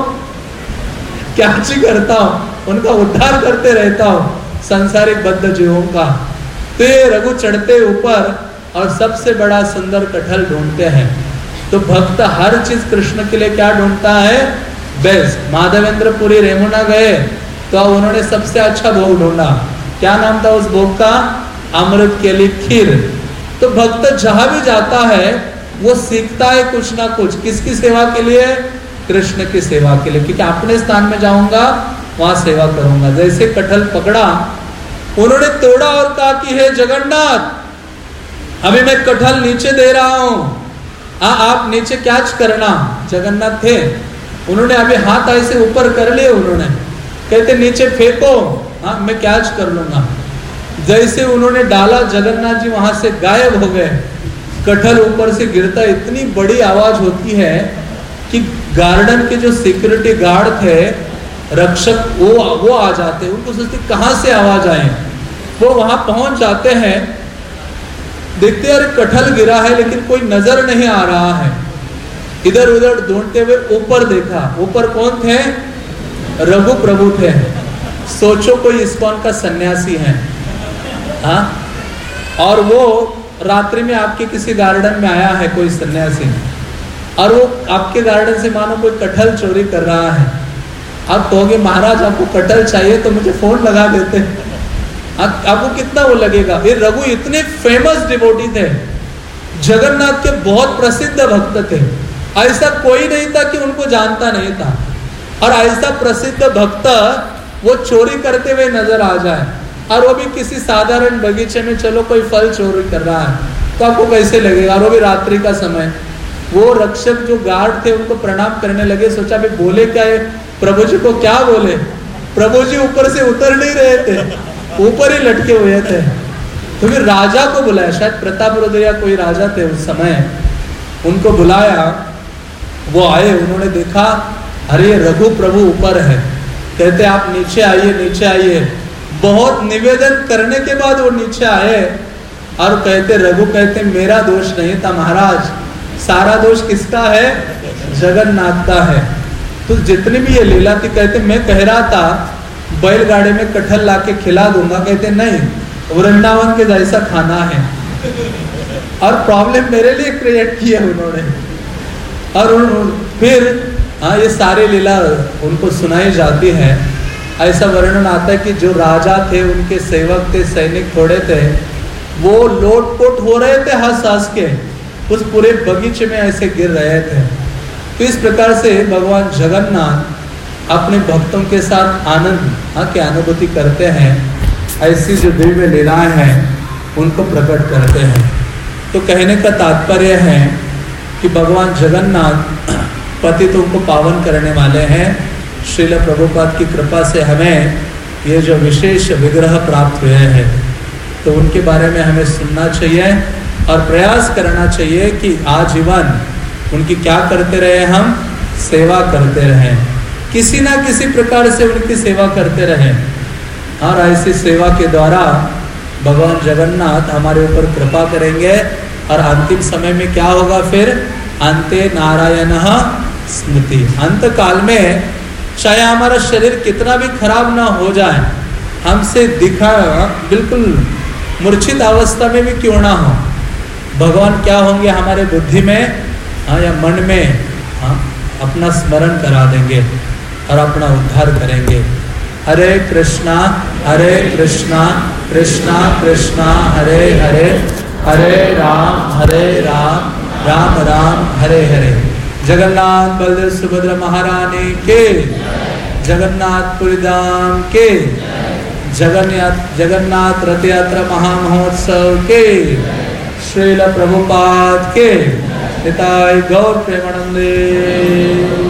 कैच ही करता हूँ? उनका उद्धार करते रहता हूँ, संसारिक बद्ध जीवों का। तो ये रघु चढ़ते ऊपर और सबसे बड़ा सुंदर कटहल ढूंढते हैं। तो भक्त हर चीज़ कृष्ण के लिए क्या ढूंढता है? बेस्ट माधवेंद्र पुरी रेमुना गए तो उन्होंने सबसे अच्छा भोग ढूंढा। क्या नाम था उस भोग का? अमृत के लिए खीर। तो भक्त जहाँ भी जाता है, वो सीखता है कुछ ना कुछ। किसकी सेवा के लिए? कृष्ण की सेवा के लिए। क्योंकि अपने स्थान में जाऊँगा, वहाँ सेवा करूँगा। जैसे कटहल पकड़ा, उन्होंने तोड़ा और कहा कि, हे जगन्नाथ, अभी मैं कटहल नीचे दे रहा हूँ। हाँ आप नीचे क्या करना? जगन्नाथ थे। उन्होंने अभी हाथ ऐसे ऊपर कर लिए उन्होंने। कहते, नीचे फेंको। हाँ मैं कैच कर लूँगा? जैसे उन्होंने डाला, जगन्नाथ जी वहाँ से गायब हो गए। कटहल ऊपर से गिरता, इतनी बड़ी आवाज़ होती है कि गार्डन के जो सिक्योरिटी गार्ड थे, रक्षक, वो वो आ जाते उनको सोचते, कहाँ से आवाज़ आए वो वहाँ पहुँच जाते हैं। देखते यार कटहल गिरा है, लेकिन कोई नज़र नहीं आ रहा है। इधर उधर ढूंढते हुए ऊपर देखा, ऊपर कौन थे? रघु प्रभु थे। सोचो, कोई इस्कॉन का सन्यासी है। हाँ? और वो रात्रि में आपके किसी गार्डन में आया है, कोई सन्यासी। और वो आपके गार्डन से मानो कोई कटहल चोरी कर रहा है। आप कहोगे, महाराज, आपको कटहल चाहिए तो मुझे फ़ोन लगा देते। आपको कितना वो लगेगा? फिर रघु इतने फ़ेमस डिवोटी थे। जगन्नाथ के बहुत प्रसिद्ध भक्त थे। ऐसा कोई नहीं था कि उनको जानता नहीं था। और ऐसा प्रसिद्ध भक्त वो चोरी करते हुए नज़र आ जाए। और वो भी किसी साधारण बगीचे में, चलो कोई फल चोरी कर रहा है तो आपको कैसे लगेगा? और वो भी रात्रि का समय। वो रक्षक जो गार्ड थे, उनको प्रणाम करने लगे, सोचा भी बोले क्या है प्रभु जी को क्या बोले? प्रभु जी ऊपर से उतर नहीं रहे थे, ऊपर ही लटके हुए थे। तो फिर राजा को बुलाया, शायद प्रताप रुद्रिया कोई राजा थे उस समय, उनको बुलाया। वो आए, उन्होंने देखा, अरे रघु प्रभु ऊपर है। कहते, आप नीचे आइए नीचे आइए। बहुत निवेदन करने के बाद वो नीचे आए और कहते रघु कहते मेरा दोष नहीं था महाराज। सारा दोष किसका है? जगन्नाथ का है। तो जितनी भी ये लीला थी कहते मैं कह रहा था बैलगाड़ी में कटहल ला के खिला दूँगा। कहते नहीं वृंदावन के जैसा खाना है। और प्रॉब्लम मेरे लिए क्रिएट किया उन्होंने। और उन, फिर हाँ ये सारी लीला उनको सुनाई जाती है। ऐसा वर्णन आता है कि जो राजा थे, उनके सेवक थे, सैनिक थोड़े थे, वो लोटपोट हो रहे थे हंस हंस के। उस पूरे बगीचे में ऐसे गिर रहे थे। तो इस प्रकार से भगवान जगन्नाथ अपने भक्तों के साथ आनंद हाँ की अनुभूति करते हैं, ऐसी जो दिव्य लीलाएँ हैं, उनको प्रकट करते हैं। तो कहने का तात्पर्य है कि भगवान जगन्नाथ पतितों को पावन करने वाले हैं। श्रील प्रभुपाद की कृपा से हमें ये जो विशेष विग्रह प्राप्त हुए हैं तो उनके बारे में हमें सुनना चाहिए और प्रयास करना चाहिए कि आजीवन उनकी क्या करते रहे हम, सेवा करते रहें। किसी ना किसी प्रकार से उनकी सेवा करते रहें। और ऐसी सेवा के द्वारा भगवान जगन्नाथ हमारे ऊपर कृपा करेंगे और अंतिम समय में क्या होगा फिर? अंत्य नारायण स्मृति। अंत काल में चाहे हमारा शरीर कितना भी खराब ना हो जाए, हमसे दिखा बिल्कुल मूर्छित अवस्था में भी क्यों ना हो। भगवान क्या होंगे हमारे बुद्धि में हाँ या मन में हाँ अपना स्मरण करा देंगे और अपना उद्धार करेंगे। हरे कृष्णा हरे कृष्णा कृष्णा कृष्णा, हरे हरे हरे राम हरे राम राम राम, हरे हरे। जगन्नाथ बलदेव सुभद्रा महारानी के। जगन्नाथपुरी धाम के। जगन्नाथ जगन्नाथ रथ यात्रा महामहोत्सव के। श्रील प्रभुपाद के। पिताई गौर प्रेमानंदे।